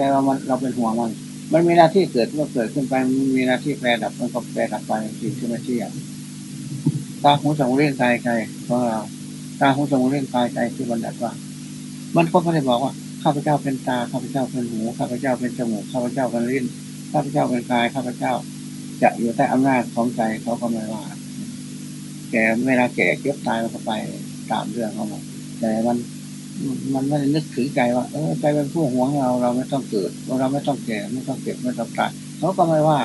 ใจว่ามันเราเป็นห่วงมัน มันมีหน้าที่เกิดเมื่อเกิดขึ้นไป มันมีหน้าที่แปรดับมันก็แปรดับไปสิ่งที่ไม่เที่ยงตาหูจมูกเล่นกายใจของเราตาหูจมูกเล่นกายใจที่บันดัดว่า มันก็ไม่ได้บอกว่าข้าพเจ้าเป็นตาข้าพเจ้าเป็นหูข้าพเจ้าเป็นจมูกข้าพเจ้าเป็นลิ้นข้าพเจ้าเป็นกายข้าพเจ้า จะอยู่ใต้อำนาจของใจเขาก็ไม่ว่าแก่เวลาแก่เก็บตายมันก็ไปตามเรื่องเขาหมดแต่มัน มันไม่ได้นึกถึงใจว่าเออใจเป็นผู้หวงเราเราไม่ต้องเกิด เราไม่ต้องแก่ไม่ต้องเก็บไม่ต้องตายเขาก็ไม่ว่า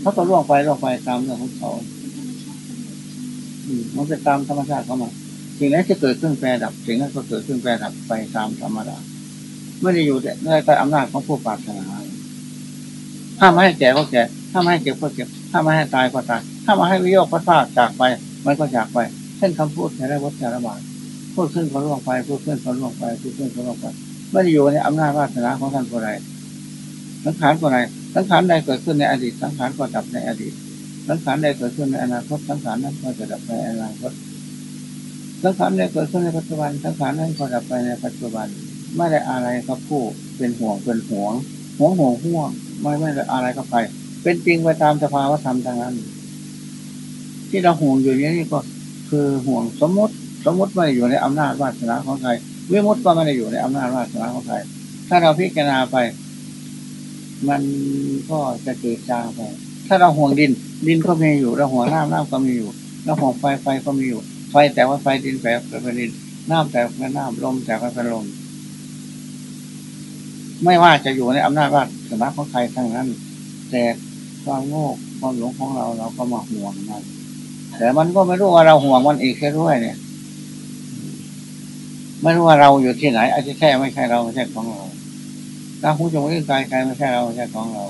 เขาก็ล่วงไปล่วงไปตามเรื่องของเขาอืมมันเป็นตามธรรมชาติเขามาสิ่งนั้นจะเกิดขึ้นแปรดับสิ่งนั้นก็เกิดขึ้นแปรดับไปตามธรรมดาไม่ได้อยู่ในใต้อำนาจของผู้ปรารถนาถ้าไม่ให้แก่ก็แก่ถ้าไม่ให้เก็บก็เก็บ ถ้าไม่ให้ตายก็ตาย ถ้ามาให้วิโยคก็ซากจากไป มันก็จากไป เช่นคำพูดแค่ได้วัดแค่ระบาด พูดขึ้นก็ล่วงไปพูดขึ้นก็ล่วงไปพูดขึ้นก็ล่วงไปไม่ได้อยู่ในอำนาจวาสนาของท่านผู้ใดสังขารผู้ใดสังขารใดเกิดขึ้นในอดีต สังขารก็ดับในอดีต สังขารใดเกิดขึ้นในอนาคต สังขารนั้นก็จะดับในอนาคต สังขารใดเกิดขึ้นในปัจจุบัน สังขารนั้นก็ดับไปในปัจจุบัน ไม่ได้อะไรกับผู้เป็นห่วงเป็นห่วงห่วงห่วงห่วงไม่ไม่ได้อะไรกับใครเป็นจริงไปตามสภาวธรรมทางนั้น ที่เราห่วงอยู่นี้ก็คือห่วงสมมติ มมติไม่อยู่ในอำนาจวาสนาของใครวิมุตก็ไม่ได้อยู่ในอำนาจวาสนาของใครถ้าเราพิจารณาไป มันก็จะเกิดจางไป ถ้าเราห่วงดิน ดินก็มีอยู่ เราห่วงน้ำน้ำก็มีอยู่ เราห่วงไฟไฟก็มีอยู่ ไฟแต่ว่าไฟดินแปลเป็นดิน น้ำแต่เป็นน้ำลมแต่เป็นลม ไม่ว่าจะอยู่ในอำนาจวาสนาของใครทั้งนั้น แต่ความโง่ความหลงของเราเราก็มาห่วงมันแต่มันก็ไม่รู้ว่าเราห่วงมันอีกแค่ด้วยเนี่ย ไม่รู้ว่าเราอยู่ที่ไหนอาจจะแค่ไม่ใช่เราไม่ใช่ของเราตาหูจมูกลิ้นกายใจไม่ใช่เราไม่ใช่ของเรา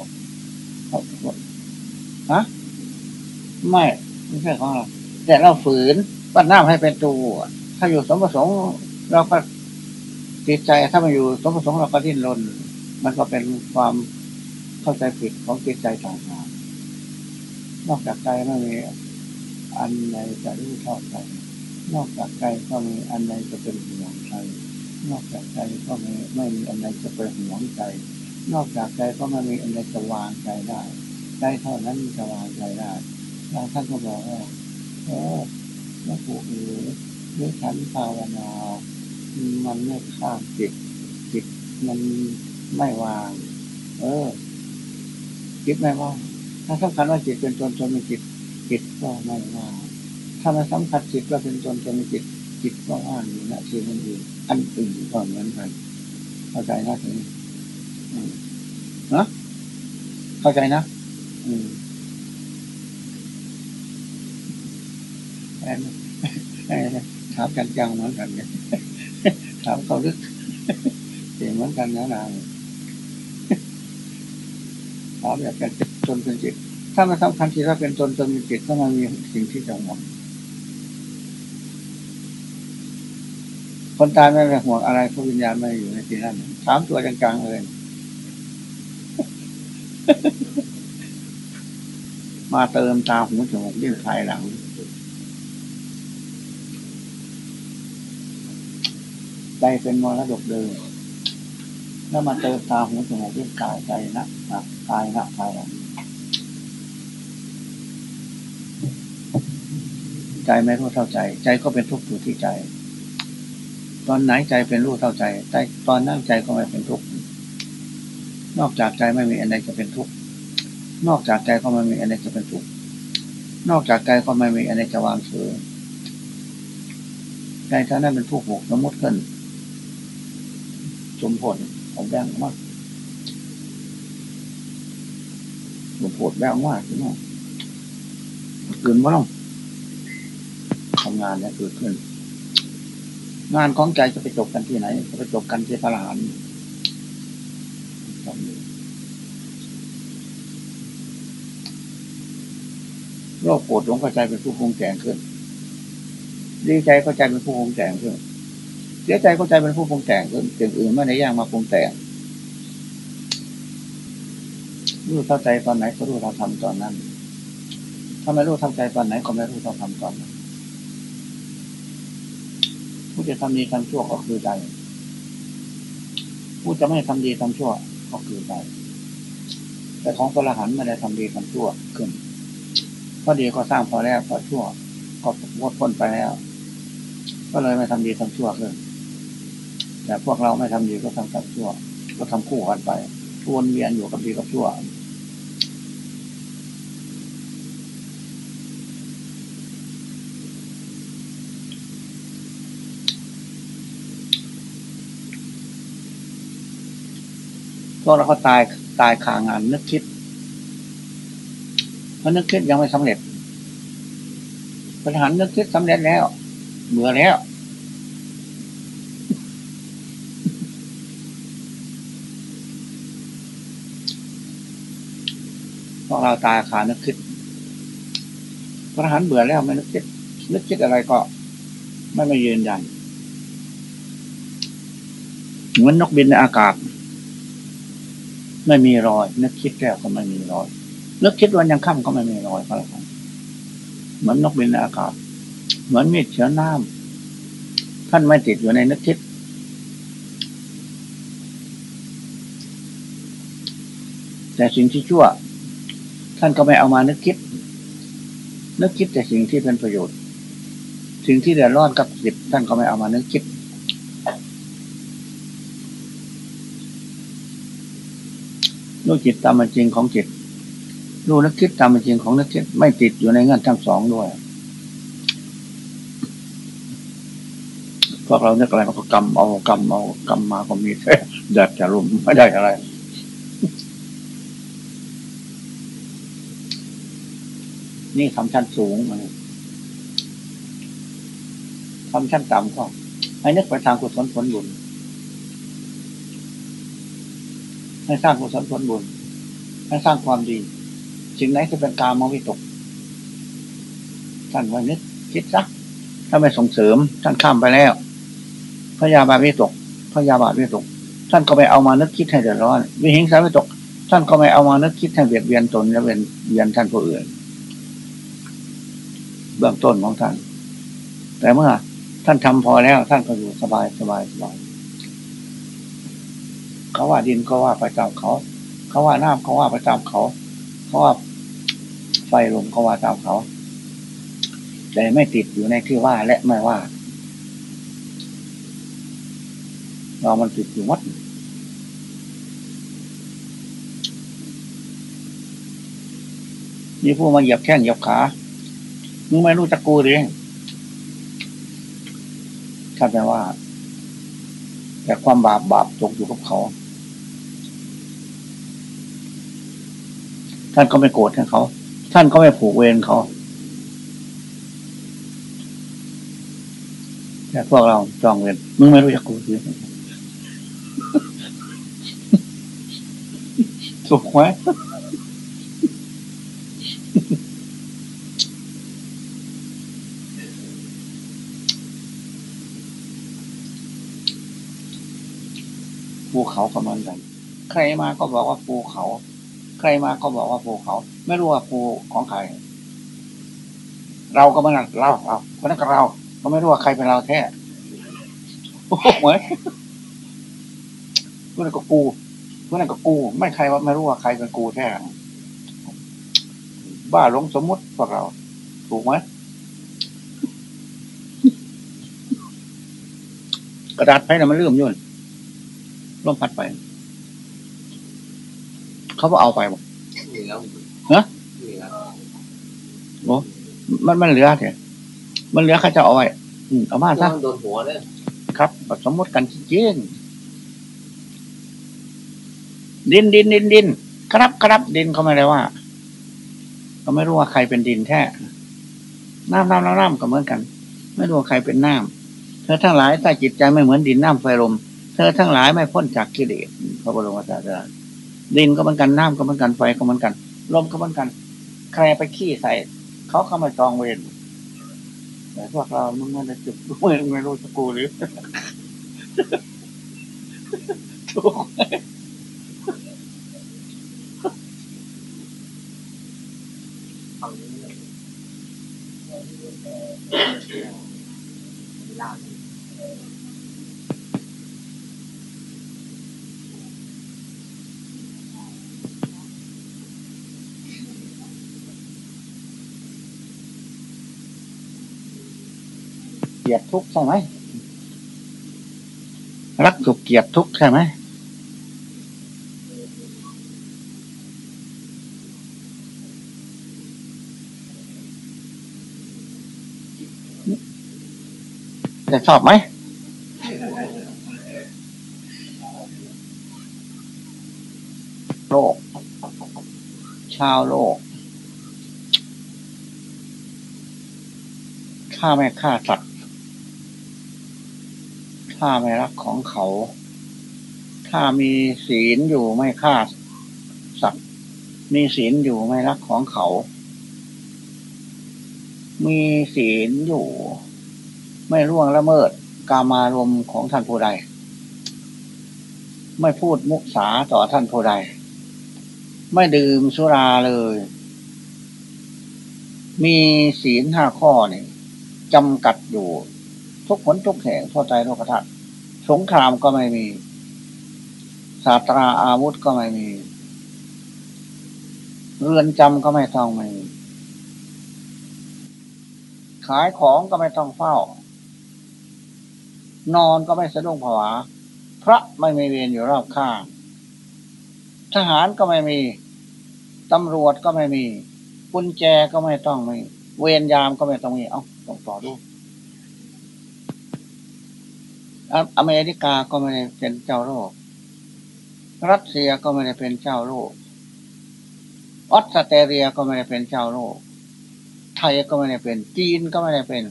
ฮะไม่ไม่ใช่ของเรา แต่เราฝืนปั้นน้ำให้เป็นตัวถ้าอยู่สมประสงค์เราก็จิตใจถ้ามาอยู่สมประสงค์เราก็ดิ้นรนมันก็เป็นความเข้าใจผิดของจิตใจต่างๆนอกจากใจไม่มีอันใดจะรู้เท่าใจนอกจากใจก็มีอันใดจะเป็นห่วง ใจนอกจากใจก็ไม่ไม่มีอันใดจะเป็นหวงใจ นอกจากใจก็ไม่มีอันใดจะวางใจได้ใจเท่านั้นจะวางใจได้บางท่านก็บอกว่าเออแม่ปู่เอ๋ยด้วยฉันภาวนามันไม่ข้ามจิตจิตมันไม่วาง เออ จิตไม่ว่างถ้าสำคัญว่าจิตเป็นตนตนเป็นจิตจิตก็ไม่ว่างถ้ามาสำคัญจิตว่าเป็นตนตนเป็นจิต จิตก็ว่างอยู่นะที่มันอยู่อันอื่นก็เหมือนกันเข้าใจนะถึงนะเข้าใจนะอืมแอนถามกันจังเหมือนกันเนี่ยถามเขาลึกเสียงเหมือนกันนะนางถามอยากจะจนเป็นจิตถ้ามันสำคัญที่ว่าเป็นตนตนเป็นจิตก็มันมีสิ่งที่จะห่วง คนตายไม่ไปห่วงอะไรพระวิญญาณไม่อยู่ในที่นั้นถามตัวจังๆเลยมาเติมตาหูจมูกลิ้นภายหลัง ใจเป็นมรดกเดิมแล้วมาเติมตาหูจมูกลิ้นกายใจนะนะกายนะภายหลัง ใจไม่รู้เท่าใจ ใจก็เป็นทุกข์อยู่ที่ใจ ตอนไหนใจเป็นรู้เท่าใจใจตอนนั่งใจก็ไม่เป็นทุกข์นอกจากใจไม่มีอะไรจะเป็นทุกข์นอกจากใจก็ไม่มีอะไรจะเป็นทุกข์นอกจากใจก็ไม่มีอะไรจะวางเฉยใจท่านั้นเป็นผู้หกสมมติขึ้นสมผลของแบงมากสมผลแบงมากใช่ไหมคืนว่าต้องทำงานเนี่ยเกิดขึ้น งานของใจจะไปจบกันที่ไหน จะไปจบกันที่พระรหันต์โรคปวดหลงเข้าใจเป็นผู้ปรุงแต่งขึ้นดีใจเข้าใจเป็นผู้ปรุงแต่งขึ้นเสียใจเข้าใจเป็นผู้ปรุงแต่งขึ้นเสิ่งอื่นไม่ได้ย่างมาปรุงแต่งรู้เข้าใจตอนไหนก็รู้เราทำตอนนั้นถ้าไม่รู้ทำใจตอนไหนก็ไม่รู้เราทำตอนนั้น จะทำดีทำชั่วก็คือใจผู้จะไม่ทำดีทำชั่วก็คือไปแต่ของพระรหันต์ไม่ได้ทำดีทำชั่วขึ้นพอดีก็สร้างพอแล้วพอชั่ว ก็วดพ้นไปแล้ว ก็เลยไม่ทำดีทำชั่วขึ้นแต่พวกเราไม่ทำดีก็ทำกับชั่ว ก็ทำคู่กันไปวนเวียนอยู่กับดีกับชั่ว วกเราก็ตายตายขางานนึกคิดเพราะนึกคิดยังไม่สำเร็จปัญหานึกคิดสำเร็จแล้วเบื่อแล้วพวกเราตายขานึกคิดพระหันเบื่อแล้วไม่นึกคิด นึกคิดอะไรก็ ไม่ม่ยืนยันเหมือนนกบินในอากาศ ไม่มีรอย นึกคิดแล้วก็ไม่มีรอย นึกคิดวันยังค่ำก็ไม่มีรอยก็แล้วกันเหมือนนกบินในอากาศ เหมือนมีดเชื้อน้ำท่านไม่ติดอยู่ในนึกคิด แต่สิ่งที่ชั่ว ท่านก็ไม่เอามานึกคิด นึกคิดแต่สิ่งที่เป็นประโยชน์ สิ่งที่เดือดร้อนกับจิตท่านก็ไม่เอามานึกคิด รู้จิตตามเป็นจริงของจิตรู้นึกคิดตามเป็นจริงของนึกคิดไม่ติดอยู่ในเงื่อนทั้งสองด้วย พวกเราเนี่ยอะไรมันก็กรรมเอากรรมเอากรรมมาก็มีแค่แดดจะรุมไม่ได้อะไร นี่ทำชั้นสูงมันทำชั้นต่ำก็ให้นึกไปทางกุศลผลบุญ ให้สร้างกุศลผลบุญ ให้สร้างความดีสิ่งไหนจะเป็นกามวิตกท่านไว้นึกคิดซัก ถ้าไม่ส่งเสริม ท่านข้ามไปแล้วพยาบาทวิตกพยาบาทวิตก ท่านก็ไม่เอามานึกคิดให้เดือดร้อน วิหิงสาวิตก ท่านก็ไม่เอามานึกคิดให้เบียดเบียนตนและเบียดเบียนท่านผู้อื่น เบื้องต้นของท่าน แต่เมื่อท่านทำพอแล้ว ท่านก็อยู่สบายสบายสบาย เขาว่าดินก็ว่าไปตามเขา เขาว่าน้ำเขาว่าไปตามเขา เขาว่าไฟลมเขาว่าตามเขา แต่ไม่ติดอยู่ในที่ว่าและไม่ว่า เรามันติดอยู่มัดมีผู้มาเหยียบแข้งเหยียบขามึงไม่รู้จักกูหรือท่านแปลว่า แต่ความบาปบาปตกอยู่กับเขา ท่านก็ไม่โกรธเขา ท่านก็ไม่ผูกเวรเขา แต่พวกเราจองเวรมึงไม่รู้จักกูหรือถูกไหมภูเขาก็เหมือนกัน ใครมาก็บอกว่าภูเขา ใครมาก็บอกว่าภูเขา ไม่รู้ว่าภูของใคร เราก็เหมือนกันเราเราคนนั้นก็เราก็ไม่รู้ว่าใครเป็นเราแท้โอ้โหเหมือนคนนั้นก็กูคนนั้นก็กู ไม่ใครว่าไม่รู้ว่าใครเป็นกูแท้บ้าหลงสมมุติพวกเรา ถูกไหมกระดาษไพ่น่ะมันเลื่อมยุ่นร่มพัดไป เขาบอกเอาไปบอกมีแล้วฮะมีแล้วโอ้มันมันเหลือเถอะมันเหลือเขาจะเอาไว้อืมเอามาซะโดนหัวเลยครับสมมติกันจริงๆดินดินดินดินครับครับดินเขาไม่ได้ว่าเขาไม่รู้ว่าใครเป็นดินแท้น้ำน้ำน้ำน้ำก็เหมือนกัน ไม่รู้ว่าใครเป็นน้ำเธอทั้งหลายถ้าจิตใจไม่เหมือนดินน้ำไฟลม เธอทั้งหลายไม่พ้นจากกิเลสพระบรมศาสดา ดินก็เหมือนกันน้ำก็เหมือนกันไฟก็เหมือนกันลมก็เหมือนกัน ใครไปขี้ใส่ เขาเข้ามาจองเวรแต่พวกเรามึงไม่ได้จุดมึงไม่รู้จะกูหรือถูกไหมฝั่งนี้เลยล ลียดทุกข์ใช่ไหมรักสุขเกลียดทุกข์ใช่ไหมจะชอบไหมโลก ชาวโลกถ้าไม่ฆ่าสัตว ถ้าไม่รักของเขา ถ้ามีศีลอยู่ไม่ฆ่าสัตว์ มีศีลอยู่ไม่รักของเขา มีศีลอยู่ ไม่ร่วงละเมิดกามารมณ์ของท่านผู้ใด ไม่พูดมุสาต่อท่านผู้ใด ไม่ดื่มสุราเลย มีศีลห้าข้อนี่จำกัดอยู่ ทุกผลทุกแห่งทั่วใจโลกธาตุสงครามก็ไม่มีศาสตราอาวุธก็ไม่มี เรือนจำก็ไม่ต้องมีขายของก็ไม่ต้องเฝ้า นอนก็ไม่สะดุ้งผวา พระไม่มีเวรอยู่รอบข้าง ทหารก็ไม่มี ตำรวจก็ไม่มี กุญแจก็ไม่ต้องมี เวรยามก็ไม่ต้องมี เอ้าต้องต่อดู อเมริกาก็ไม่ได้เป็นเจ้าโลก รัสเซียก็ไม่ได้เป็นเจ้าโลก ออสเตรเลียก็ไม่ได้เป็นเจ้าโลก ไทยก็ไม่ได้เป็น จีนก็ไม่ได้เป็น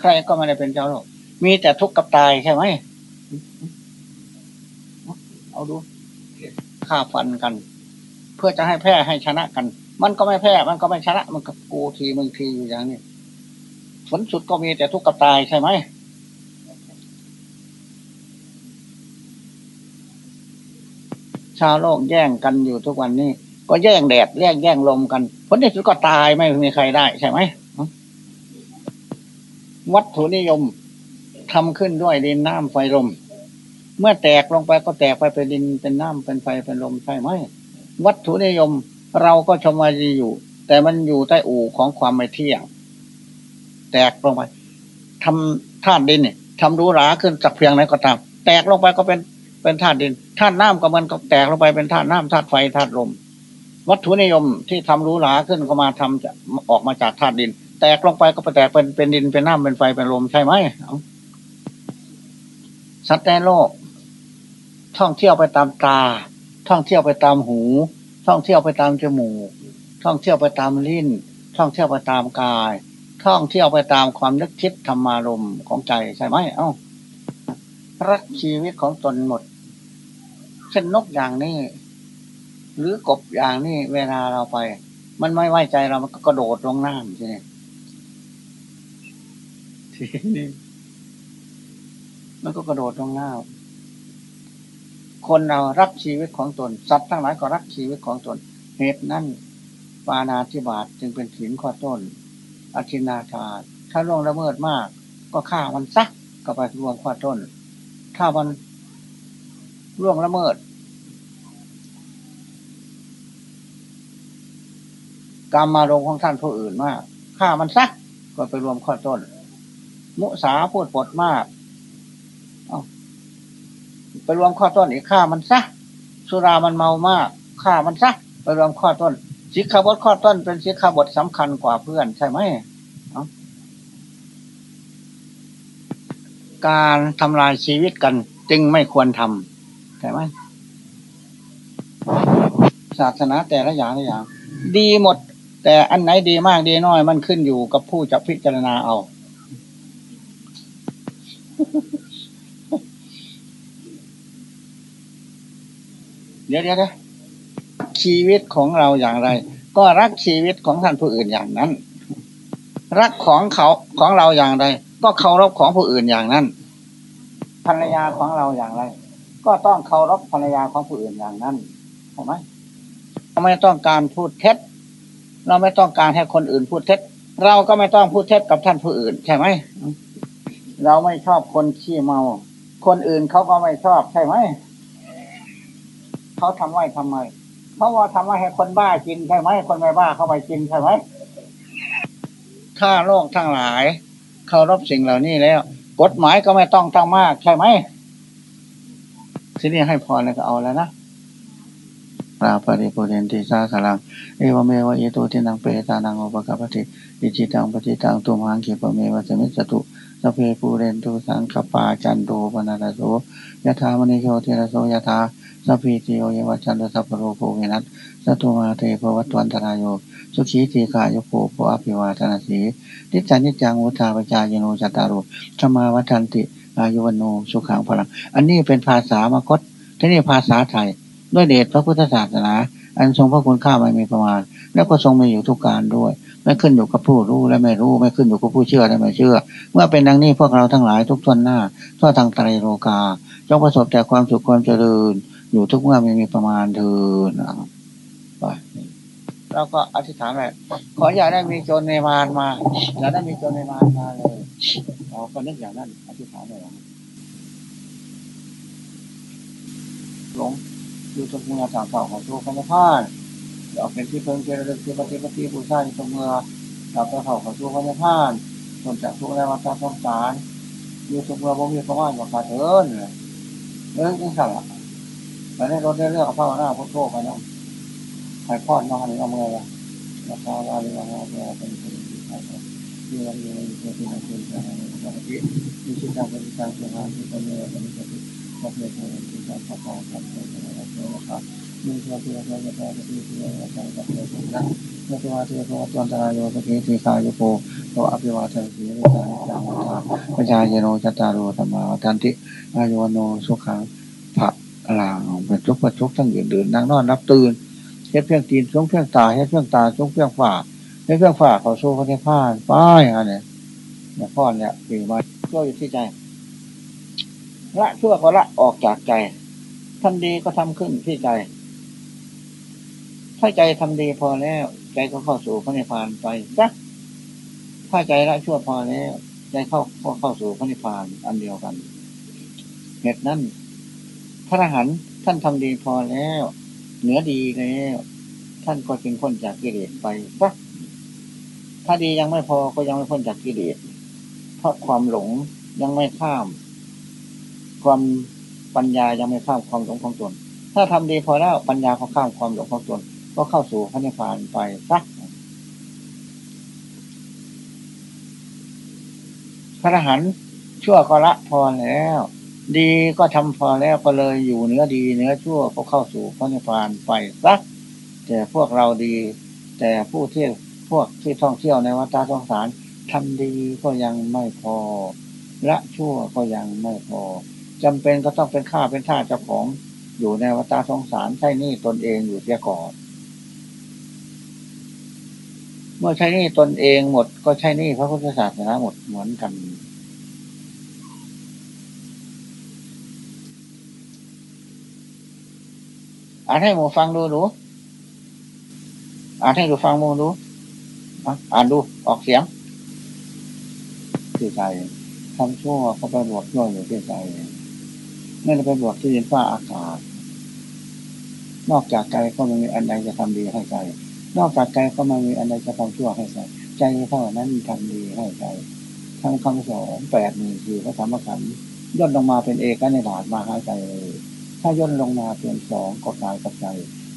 ใครก็ไม่ได้เป็นเจ้าโลก มีแต่ทุกข์กับตายใช่ไหม เอาดูฆ่าฟันกัน เพื่อจะให้แพ้ให้ชนะกัน มันก็ไม่แพ้ มันก็ไม่ชนะ มันก็กูทีมึงทีอยู่อย่างนี้ผลสุดก็มีแต่ทุกข์กับตายใช่ไหม ชาวโลกแย่งกันอยู่ทุกวันนี้ ก็แย่งแดดแย่งแย่งลมกันผลที่สุดก็ตายไม่มีใครได้ใช่ไหมวัตถุนิยมทำขึ้นด้วยดินน้ำไฟลม เมื่อแตกลงไปก็แตกไปเป็นดินเป็นน้ำเป็นไฟเป็นลมใช่ไหมวัตถุนิยมเราก็ชมว่าดีอยู่ แต่มันอยู่ใต้อู่ของความไม่เที่ยง แตกลงไปทำธาตุดินเนี่ยทำรู้หราขึ้นจากเพียงไหนก็ตาม แตกลงไปก็เป็น เป็นธาตุดินธาตุน้ำก็มันก็แตกลงไปเป็นธาตุน้ำธาตุไฟธาตุลม วัตถุนิยมที่ทำรู้หราขึ้นก็มาทำจะออกมาจากธาตุดิน แตกลงไปก็ไปแตกเป็นเป็นดินเป็นน้ำเป็นไฟเป็นลมใช่ไหมสัตว์ในโลก ท่องเที่ยวไปตามตา ท่องเที่ยวไปตามหู ท่องเที่ยวไปตามจมูก ท่องเที่ยวไปตามลิ้น ท่องเที่ยวไปตามกาย ท่องเที่ยวไปตามความนึกคิดธรรมารมของใจใช่ไหมเอ้ารักชีวิตของตนหมด เช่นนกอย่างนี้หรือกบอย่างนี้เวลาเราไป มันไม่ไว้ใจเรามันก็กระโดดลงน้ำใช่ไหมทีนี้มันก็กระโดดลงน้ำคนเรารักชีวิตของตน สัตว์ทั้งหลายก็รักชีวิตของตน เหตุนั้นปานาธิบาตจึงเป็นถินข้อต้นอธินาทานถ้าล่วงละเมิดมาก ก็ฆ่ามันซักก็ไปรวมข้อต้น ถ้ามัน ล่วงละเมิด กรรมมาลงของท่านผู้อื่นมากฆ่ามันซักก็ไปรวมข้อต้น มุสาพูดปดมากเอาไปรวมข้อต้นอีกฆ่ามันซะสุรามันเมามากฆ่ามันซะไปรวมข้อต้นสิกขาบทข้อต้นเป็นสิกขาบทสำคัญกว่าเพื่อนใช่ไหมการทำลายชีวิตกันจึงไม่ควรทำ ใช่ไหมศาสนาแต่ละอย่างละอย่าง ดีหมด แต่อันไหนดีมากดีน้อย มันขึ้นอยู่กับผู้จะพิจารณาเอา เดี๋ยวเดี๋ยวชีวิตของเราอย่างไร ก็รักชีวิตของท่านผู้อื่นอย่างนั้น รักของเขาของเราอย่างไร ก็เคารพของผู้อื่นอย่างนั้นภรรยาของเราอย่างไร ก็ต้องเคารพภรรยาของผู้อื่นอย่างนั้นใช่ไหมเราไม่ต้องการพูดเท็จ เราไม่ต้องการให้คนอื่นพูดเท็จ เราก็ไม่ต้องพูดเท็จกับท่านผู้อื่น ใช่ไหมเราไม่ชอบคนขี้เมา คนอื่นเขาก็ไม่ชอบใช่ไหมเขาทำไว้ทำไมเพราะว่าทำไว้ให้คนบ้ากินใช่ไหมคนไม่บ้าเข้าไปกินใช่ไหมถ้าโลกทั้งหลายเคารพสิ่งเหล่านี้แล้ว กฎหมายก็ไม่ต้องตั้งมากใช่ไหม ทีนี้ให้พรแล้วก็เอาแล้วนะปราปริปุเรนติสาสลัง เอวเมวะเอโตทินังเปตานังอุปกปปติอิจิตังปฏิตังตุมหังเขปเมวะสมิจตุสเพปูเรนตุสังคปาจันโตปนาโสยถามณิโชติระโสยถาสัพพิติโยเยวัชันตสัพโรโภวินัสสตุมาเตภวัตวันตรายโยสุขีตีกายโภโภอภิวาทนาสีนิจจานิจังวุธาปจายโนจัตตารุธรรมาวัฏันติ อายุวันโนสุขังพลัง อันนี้เป็นภาษามคตที่นี่ภาษาไทย ด้วยเดชพระพุทธศาสนา อันทรงพระคุณค่าไม่มีประมาณ แล้วก็ทรงมีอยู่ทุกการด้วย ไม่ขึ้นอยู่กับผู้รู้และไม่รู้ ไม่ขึ้นอยู่กับผู้เชื่อและไม่เชื่อ เมื่อเป็นดังนี้พวกเราทั้งหลายทุกทวนหน้าทั่วทางไตรโลกา จงประสบแต่ความสุขความเจริญ อยู่ทุกเมื่อไม่มีประมาณเถิด เราก็อธิษฐานแบบขออย่าได้มีโจรในมารมาอย่าได้มีโจรในมารมาเลยเราก็นึกอย่างนั้น อธิษฐานเลยหลงอยู่ทุกเมื่อทางเก่าของทุกข์พระพานอยากเป็นที่เพิ่งเจริญที่ปฏิปฏิบูชาอยู่ทุกเมื่อเราไปเข่าของทุกข์พระพานส่วนจากทุกข์แล้วมาสงสารอยู่ทุกเมื่อบ่มีประมาณว่าขาดเถินเรื่องที่สั่งแต่ในรถได้เรื่องของพระหน้าพุทโธไปน้อง หายพอดน้องนี่เอาเมื่อละราคาว่าเรื่องว่าเรื่องเป็นสิ่งที่ใครที่เราอยู่ในที่ที่เราเป็นการปฏิบัติมีชิตตาปฏิการสมาธิเป็นเรื่องเป็นสิ่งที่เราเป็นที่การประกอบกันเป็นนะครับมีเพื่อเพื่อเพื่อเพื่อเพื่อที่ที่เราใช้กับเพื่อสุนัขเพื่อที่ว่าที่เราตัวอันตายโยสกิสีคายโปตัวอภิวาทสีวิจารณ์จังหวะปัญญาเยโนจตารุธรรมาทันติอายุวโนสุขังพระลางเป็นทุกประทุกทั้งยืนเดินนั่งนอนนับตื่น เฮ็ดเพียงตีนชงเพียงตาเฮ็ดเพียงตาชงเพียงฝ่าเฮ็ดเพียงฝ่าเขาสู้พระเทพานป้ายอันเนี่ยเนี่ยพ่อเนี่ยปีมาช่วอยู่ที่ใจละชั่วก็ละออกจากใจทำดีก็ทำขึ้นที่ใจ ถ้าใจทำดีพอแล้ว ใจก็เข้าสู่พระนิพพานไปจ้ะถ้าใจละชั่วพอแล้วใจเข้าก็เข้าสู่พระนิพพานอันเดียวกันเหตุนั้นพระอรหันต์ท่านทำดีพอแล้ว เหนือดีแล้วท่านก็จึงพ้นจากกิเลสไปจ้ะถ้าดียังไม่พอก็ยังไม่พ้นจากกิเลสเพราะความหลงยังไม่ข้าม ความปัญญายังไม่ข้ามความหลงของตน ถ้าทำดีพอแล้วปัญญาก็ข้ามความหลงของตน ก็เข้าสู่พระนิพพานไปสักพระหันชั่วก็ละพอแล้ว ดีก็ทำพอแล้วก็เลยอยู่เนื้อดีเนื้อชั่วก็เข้าสู่พระนิพพานไปสักแต่พวกเราดี แต่ผู้ที่พวกที่ท่องเที่ยวในวัฏสงสารทำดีก็ยังไม่พอ ละชั่วก็ยังไม่พอจำเป็นก็ต้องเป็นข้าเป็นท่าเจ้าของอยู่ในวัฏสงสารใช่นี่ตนเองอยู่เสียก่อนเมื่อใช่นี่ตนเองหมดก็ใช่นี่พระพุทธศาสนาหมดเหมือนกัน อ่านให้หมูฟังดูดูอ่านให้ดูฟังหมูดูอ่านดูออกเสียงที่ใจทำชั่วเขาไปบวชชั่วอยู่ที่ใจไม่ได้ไปบวชที่ดินฟ้าอากาศ นอกจากใจก็ไม่มีอันใดจะทำดีให้ใจ นอกจากใจก็ไม่มีอันใดจะทำชั่วให้ใจใจเท่านั้นทำดีให้ใจทั้งคำสอนแปดหนึ่งคือพระธรรมขันธ์ย่นลงมาเป็นเอกในบาทมาหาใจเลย ถ้าย่นลงมาเป็นสองก็กายกับใจ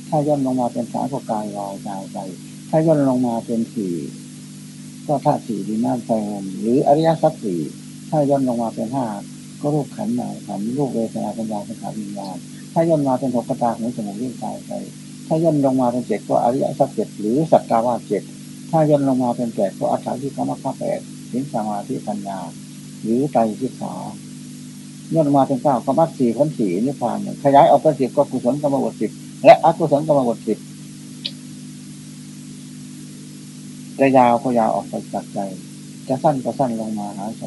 ถ้าย่นลงมาเป็นสามก็กายวายใจใจถ้าย่นลงมาเป็นสี่ก็ธาตุสี่ดินน้ำไฟลมหรืออริยสัจสี่ถ้าย่นลงมาเป็นห้าก็รูปขันธ์หนาขันธ์รูปเวทนาสัญญาสังขารวิญญาณถ้าย่นมาเป็นหกกระตาหูจมูกลิ้นกายใจถ้าย่นลงมาเป็นเจ็ดก็อริยสัจเจ็ดหรือสัจกาวาเจ็ดถ้าย่นลงมาเป็นแปดก็อัฏฐาที่กรรมข้าแปดสิงสมาธิปัญญา หรือไตรทิขาย่ นลงมาเป็นเก้าก็มัดสี่ผลสี่นิพพานขยายออกเป็นสิบก็กุศลกรรมบทสิบและอกุศลกรรมบทสิบจะยาวก็ยาวออกไปจากใจ จะสั้นก็สั้นลงมาหาใจ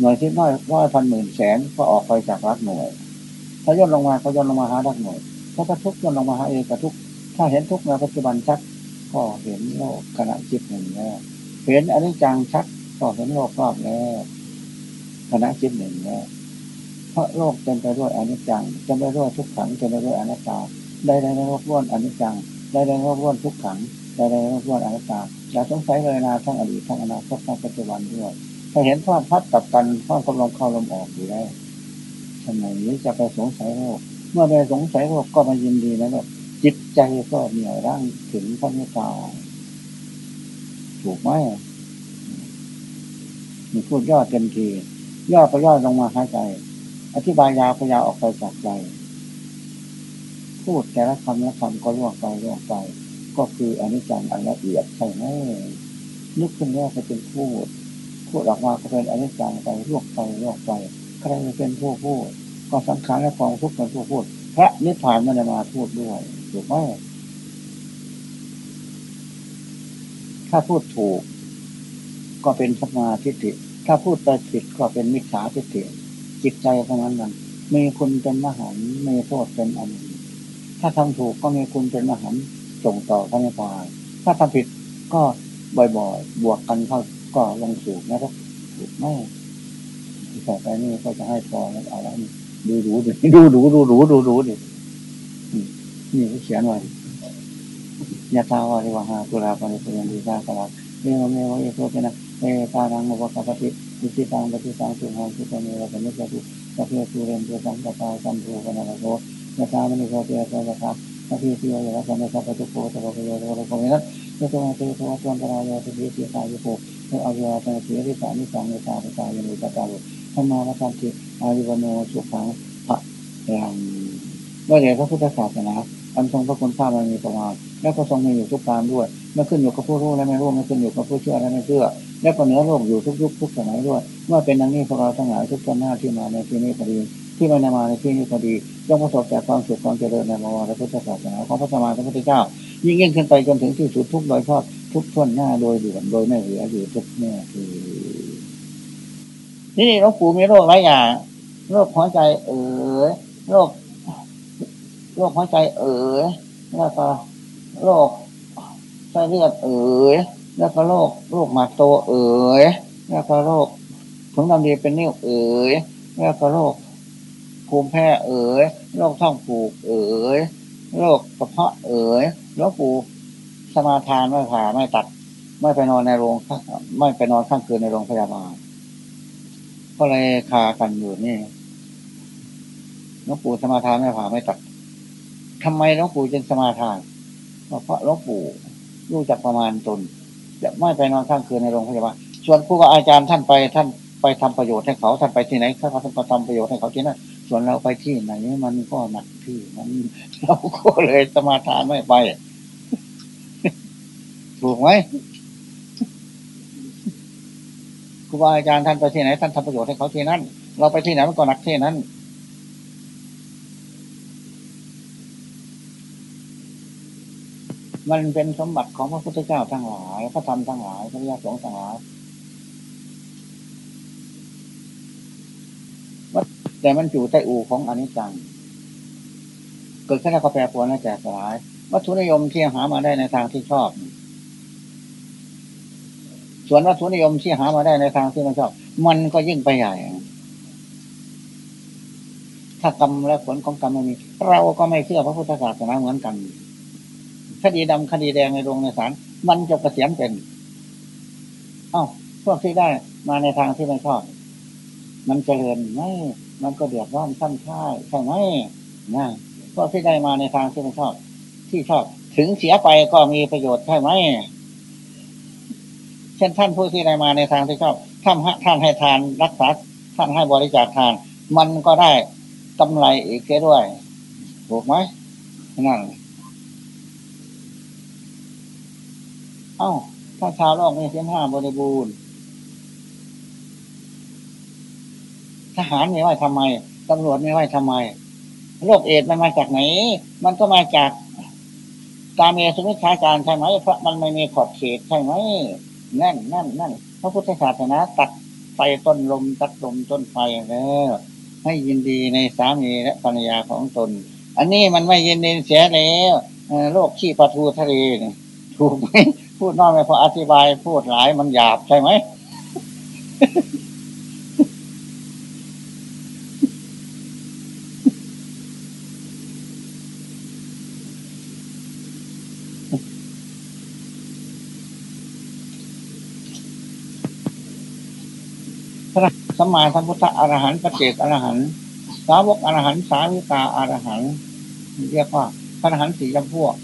หน่วยที่น้อยร้อยพันหมื่นแสนก็ออกไปจากรักหน่วย ถ้าย่นลงมาก็ย่นลงมาหารักหน่วย ถ้าถ้าทุกย่นลงมาหาเอกทุกถ้าเห็นทุกในปัจจุบันชัด ก็เห็นโลกขณะจิตหนึ่งแล้วเห็นอนิจจังชัดก็เห็นโลกรอบแล้ว ขณะจิตหนึ่งแล้วเพราะโลกเต็มไปด้วยอนิจจังเต็มไปด้วยทุกขังเต็มไปด้วยอนัตตาได้ในโลกล้วนอนิจจังได้ในโลกล้วนทุกขังได้ในโลกล้วนอนัตตาอย่าสงสัยเลยนะทั้งอดีตทั้งอนาคตทั้งปัจจุบันด้วยถ้าเห็นท่อนพัดตับกันท่อนกำลังเข้าลมออกอยู่แล้วทำไมนี้จะไปสงสัยโลกเมื่อไม่สงสัยโลกก็มายินดีนะโลกจิตใจก็เหนี่ยวรั้งถึงพระนิพพานถูกไหมมีพูดย่อเต็มที ย่อก็ย่อลงมาหายใจ อธิบายยาวก็ยาวออกไปจากใจ พูดแต่ละคำละคำก็ล่วงไปล่วงไป ก็คืออนิจจังอันละเอียดใช่ไหมนึกขึ้นแล้วก็เป็นพูด พูดออกมาก็เป็นอนิจจังไปล่วงไปล่วงไปใครเป็นผู้พูด ก็สังขารและกองทุกข์เป็นผู้พูดพระนิพพานม่ได้มาพูดด้วยถูกไหมถ้าพูดถูก ก็เป็นสมาธิฏฐิ ถ้าพูดไปผิดก็เป็นมิจฉาทิฏฐิจิตใจเท่านั้นมันมีคุณเป็นมหันต์มีโทษเป็นอันถ้าทำถูกก็มีคุณเป็นมหันต์ส่งต่อพระนิพพานถ้าทำผิดก็บ่อยๆ บวกกันเข้าก็ลงสู่นะครับถูกไหมต่อไปนี่ก็จะให้พอแล้วเอาล้วดูดูดิดูดูดูดูดูดูดินี่เขาเขียนไว้ยะตาวาริวหาตุลาปณิปุเรนดีกาสลักเมวเมวเอโตเป็นนะ เอตารังอุปกปติวิสิตังปฏิสังสุหังสุตเมวะสมิจตุสัพเพสุเรนเตสังกตาสัมภูปนาโกยะตามณิโกเตยะยะตาสัพเพสิโยยะสัมเมสัพพตุโกตะโกโยตะโกโกเมนะยะโตเตโตวัตตรายะสุขีสิตายโกเออายะตะเสียริสานิสังเนตาปตายะนุตตาโลธรรมาวัฏติอายุวโนสุขังพระยังเมื่อเดี๋ยวพระพุทธศาสนาอันทรงพระคุณค่ามันมีประมาณและก็ทรงมีอยู่ทุกการด้วยไม่ขึ้นอยู่กับผู้รู้และไม่รู้ไม่ขึ้นอยู่กับผู้เชื่อและไม่เชื่อ และก็เหนือโลกอยู่ทุกยุคทุกสมัยด้วย เมื่อเป็นดังนี้พวกเราทั้งหลายทุกคนหน้าที่มาในที่นี้พอดีที่ไม่นมาในที่นี้พอดีจงประสบแต่ความสุขความเจริญในบวรพุทธศาสนาของพระสมมาพระพุทธเจ้า ยิ่งยิ่งขึ้นไปจนถึงที่สุดทุกโดยชอบทุกท่วนหน้าโดยด่วนโดยไม่เหลืออยู่ทุกเมื่อคือนี่หลวงปู่มีโรคหลายอย่างโรคหัวใจ เอ๋ยโรคโรคหัวใจเอ๋ยแล้วก็โรคไส้เลือดเอ๋ย แล้วก็โรคโรคหมาโตเอ๋ยแล้วก็โรคถุงดำดีเป็นนิ้วเอ๋ยแล้วก็โรคภูมิแพ้เอ๋ยโรคท้องผูกเอ๋ยโรคกระเพาะเอ๋ยหลวงปู่สมาทานไม่ผ่าไม่ตัด ไม่ไปนอนในโรงไม่ไปนอนข้างคืนในโรงพยาบาลก็เลยคากันอยู่นี่หลวงปู่สมาทานไม่ผ่าไม่ตัดทำไมหลวงปู่จึงสมาทานเพราะหลวงปู่รู้จักประมาณตน จะไม่ไปนอนข้างคืนในโรงพยาบาลส่วนผู้อาจารย์ท่านไปท่านไปทำประโยชน์ให้เขาท่านไปที่ไหนเขาก็ทำประโยชน์ให้เขาที่นั่นส่วนเราไปที่ไหนมันก็หนักที่มันเราก็เลยสมาทานไม่ไป ถูกไหมครูบาอาจารย์ท่านไปที่ไหน ท่านทำประโยชน์ให้เขาที่นั่นเราไปที่ไหนมันก็หนักที่นั้น มันเป็นสมบัติของพระพุทธเจ้าทั้งหลาย พระธรรมทั้งหลาย พระญาติสงฆ์ทั้งหลายแต่มันอยู่ใต้อูของอนิจจัง เกิดขึ้นแล้วก็แปรปรวนและแตกสลาย วัตถุนิยมที่หามาได้ในทางที่ชอบ ส่วนวัตถุนิยมที่หามาได้ในทางที่ไม่ชอบ มันก็ยิ่งไปใหญ่ ถ้ากรรมและผลของกรรมไม่มี เราก็ไม่เชื่อพระพุทธศาสนาเหมือนกัน คดีดำคดีแดงในโรงในศาลมันจะเกษียณเป็น เอ้า พวกที่ได้มาในทางที่ไม่ชอบ มันเจริญไหมมันก็เดือดร้อนขั้นท้ายใช่ไหมนะพวกที่ได้มาในทางที่ไม่ชอบ ที่ชอบ ถึงเสียไปก็มีประโยชน์ใช่ไหมเช่นท่านผู้ที่ได้มาในทางที่ชอบท่านท่านให้ทานรักษาท่านให้บริจาคทาน มันก็ได้กำไรอีกด้วยถูกไหมนั่น เอ้าถ้าชาวโลกมีเส้นห้าบริบูรณ์ ทหารมีไว้ทำไมตำรวจมีไว้ทำไม โรคเอดมันมาจากไหน มันก็มาจากการเมสุมิชาการใช่ไหมเพราะมันไม่มีขอบเขตใช่ไหมนั่นนั่นนั่นพระพุทธศาสนาตัดไฟต้นลมตัดลมต้นไฟแล้วให้ยินดีในสามีและภรรยาของตน อันนี้มันไม่ยินดีเสียแล้วโรคขี้ปลาทูทะเลถูกไหม พูดน้อยไม่พออธิบาย พูดหลายมันหยาบใช่ไหมพระสมมาสัมพุทธอรหันต์พระเจกอรหันต์สาวกอรหันต์สาวิกาอรหันต์เรียกว่าพระอรหันต์สี่จำพวก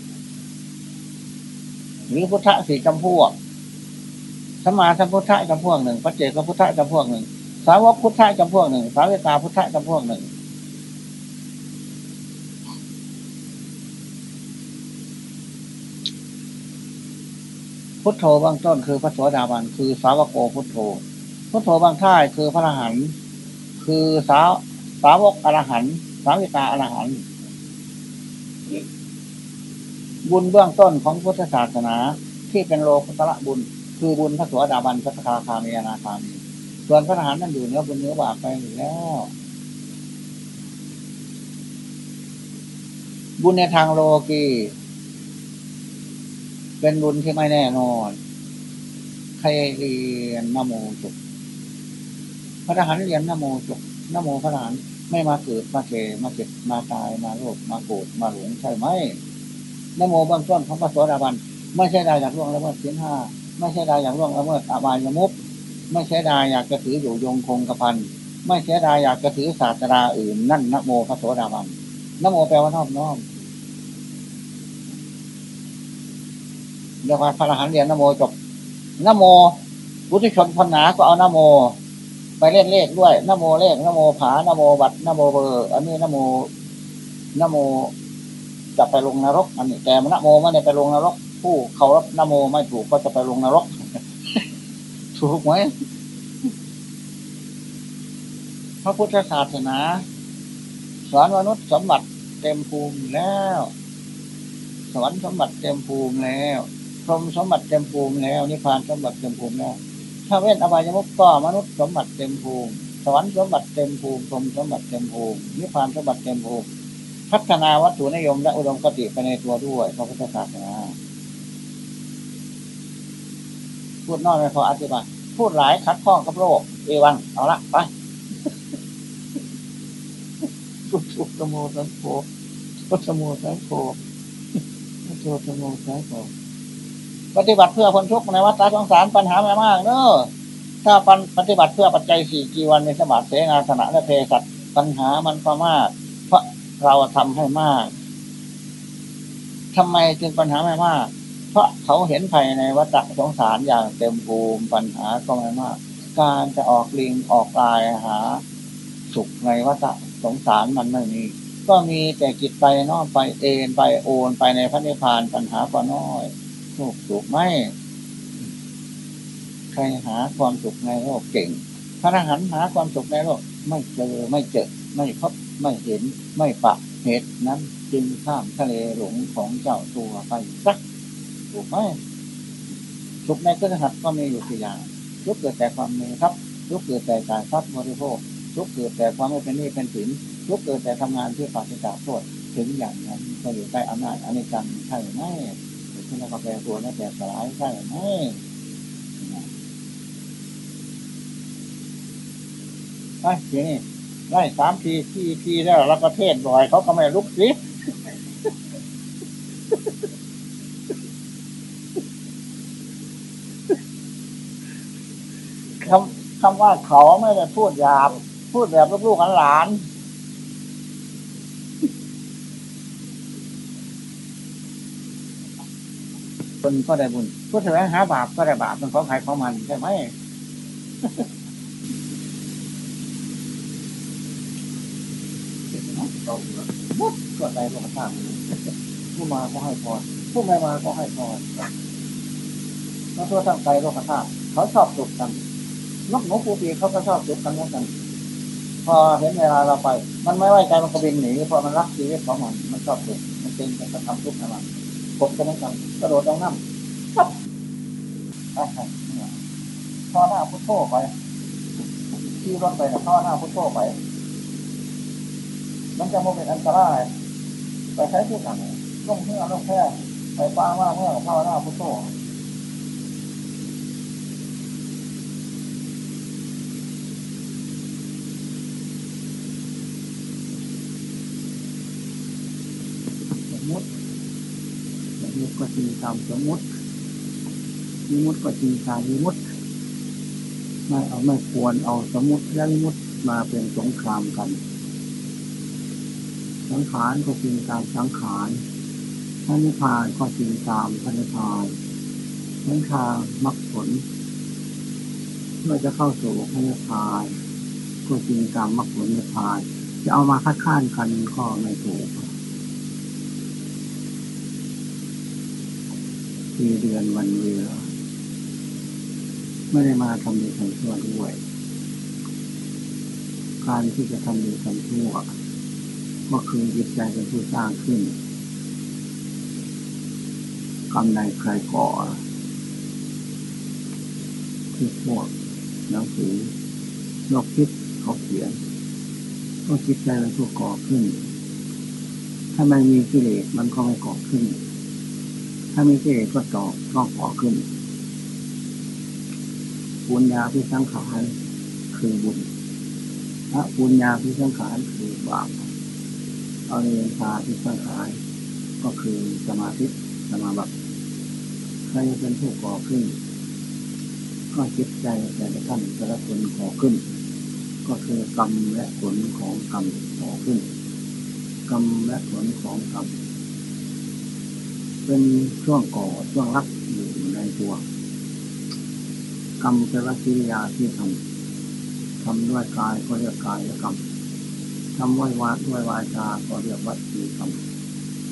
หรือพุทธะสี่จำพวกสมาสัมพุทธะจำพวกหนึ่งพระเจกพุทธะจำพวกหนึ่งสาวกพุทธะจำพวกหนึ่งสาวิกาพุทธะจำพวกหนึ่งพุทโธบางต้นคือพระโสดาบันคือสาวกโกพุทโธพุทโธบางท่ายคือพระอรหันต์คือสาวสาวกอรหันต์สาวิกาอรหันต์ บุญเบื้องต้นของพุทธศาสนา ที่เป็นโลกุตระบุญ คือบุญพระโสดาบันพระสกาคามีนาคามีส่วนพระอรหันต์นั่นอยู่เนื้อบุญเนื้อบาปไปอยู่แล้ว บุญในทางโลกีเป็นบุญที่ไม่แน่นอนใครเรียนนโมจุกพระทหารเรียนนโมจุกนโมพระทหารไม่มาเกิดมาเกมาเจ็บมาตายมาโรคมาโกรธมาหลงใช่ไหม นโมเบื้องต้นของพระโสดาบันไม่ใช่ได้อยากล่วงละเมิดศีลห้าไม่ใช่ได้อยากล่วงละเมิดอบายมุกไม่ใช่ได้อยากจะถืออยู่ยงคงกระพันไม่ใช่ได้อยากจะถือศาสนาอื่นนั่นนโมพระโสดาบันนโมแปลว่านอบน้อมเรียกว่าพระอรหันต์เรียนนโมจบนโมบุตรชนพันหนาก็เอานโม ไปเล่นเลขด้วยนโมเลขนโมผานโมบัตรนโมเบอร์อันนี้นโมนโม จะไปลงนรกอันนี้แต่นโมไม่ได้ไปลงนรก ผู้เขารับนโมไม่ถูกก็จะไปลงนรก ถูกไหมพระพุทธศาสนาสอนมนุษย์สมบัติเต็มภูมิแล้วสวรรค์สมบัติเต็มภูมิแล้วพรหมสมบัติเต็มภูมิแล้วนิพพานสมบัติเต็มภูมิแล้วถ้าเว้นอบายมุกก็มนุษย์สมบัติเต็มภูมิ สวรรค์สมบัติเต็มภูมิพรหมสมบัติเต็มภูมินิพพานสมบัติเต็มภูมิ พัฒนาวัตถุนิยมและอุดมคติไปในตัวด้วยพระพุทธศาสนาพูดน้อยไม่พออธิบายพูดหลายคัดข้องกับโลกเอวังเอาละไปพุทโธโมสังโฆพุทโธโมสังโฆพุทโธโมสังโฆปฏิบัติเพื่อคนทุกข์ในวัฏสงสารปัญหาไม่มากเนอะถ้าปฏิบัติเพื่อปัจจัยสี่กีวันในสมาธิเสนาสนะและเพศัตปัญหามันก็มาก เราะเราทำให้มากทำไมจึงปัญหาไม่มาก เพราะเขาเห็นภายในวัฏสงสารอย่างเต็มภูมิปัญหาก็ไม่มาก การจะออกลิงออกลายหา สุขในวัฏสงสารมันไม่มี ก็มีแต่จิตไปนอกไปเอ็นไปโอนไปในพระนิพพานปัญหาก็น้อยถูกถูกไหมใครหาความสุขในโลกเก่ง พระอรหันต์หาความสุขในโลกไม่เจอไม่เจอไม่พบ ไม่เห็นไม่ปะเหตุนั้นจึงข้ามทะเลหลงของเจ้าตัวไปสักถูกไหมสุขในเครื่องหัดก็มีอยู่สี่อย่างทุกเกิดแต่ความมีครับทุกเกิดแต่การทรัพย์บริโภคทุกเกิดแต่ความไม่เป็นหนี้เป็นสินทุกเกิดแต่ทำงานที่ปราศจากโทษถึงอย่างนั้นก็อยู่ใต้อำนาจอนิจจังใช่ไหมขึ้นแล้ก็แปรตัวแล้วแต่สลายใช่ไหมไอ้ทีนี้ ได้สามทีที่ทีแล้วเราก็เทศบ่อยเขาก็ไม่ลุกสิคำคำว่าเขาไม่ได้พูดหยาบ พูดแบบลูกๆหลานคนก็ได้บุญผู้แสวงหาบาปก็ได้บาปเป็นของใครของมันใช่ไหม มุดก็ได้ลงทางผู้มาก็ให้พรผู้ไม่มาก็ให้พรแล้วตัวตั้งใจโลกธาตุเขาชอบสุขกันนกหนูปูปีเขาก็ชอบสุขกันเหมือนกัน พอเห็นเวลาเราไป มันไม่ไว้ใจมันก็บินหนีเพราะมันรักชีวิตของมัน มันชอบสุขมันเป็นการกระทำทุกข์ให้มันผมก็เหมือนกันกระโดดลงน้ำปั๊บพ่อหน้าพุทโธไปที่รถไปนะพอหน้าพุทโธไป มันจะโมเป็นอันตรายไปใช้ที่ไหนลงเมื่อลงแค่ไปป้าว่าเมื่อพ่อหน้าพุทโธมมติมมติก็จริงตามสมมติมีมุติก็จริงตามมีมุติไม่เอาไม่ควรเอาสมมติยันมุดมาเป็นสงครามกัน สังขารก็จริงตามสังขารพระนิพพานก็จริงตามพระนิพพานทั้งทางมรรคผลเมื่อจะเข้าสู่พระนิพพานก็จริงตามมรรคผลนิพพาน จะเอามาคัดค้านกันก็ไม่ถูกปีเดือนวันเวลาไม่ได้มาทำดีทำชั่วด้วย การที่จะทำดีทำชั่ว ก็คือจิตใจเป็นผู้สร้างขึ้นกรรมใดใครก่อที่พวกหนังสือโลกคิดเขาเขียนก็จิตใจเป็นผู้ก่อขึ้น ถ้าไม่มีกิเลสมันก็ไม่ก่อขึ้น ถ้ามีกิเลสก็ต่อก็ก่อขึ้นปุญญาที่สังขารคือบุญพระปุญญาที่สังขารคือบาป อเรียนชาที่สังขารก็คือสมาธิสมาบัติใครเป็นผู้ก่อขึ้น ก็จิตใจแต่ละท่านแต่ละคนก่อขึ้น ก็คือกรรมและผลของกรรมก่อขึ้น กรรมและผลของกรรมเป็นช่วงก่อช่วงรับอยู่ในตัวกรรมเป็นวักิริยาที่ทำทำด้วยกายก็เรียกกายและกรรม ทำด้วยวาด้วยวาจาก็เรียกวัจีกรรม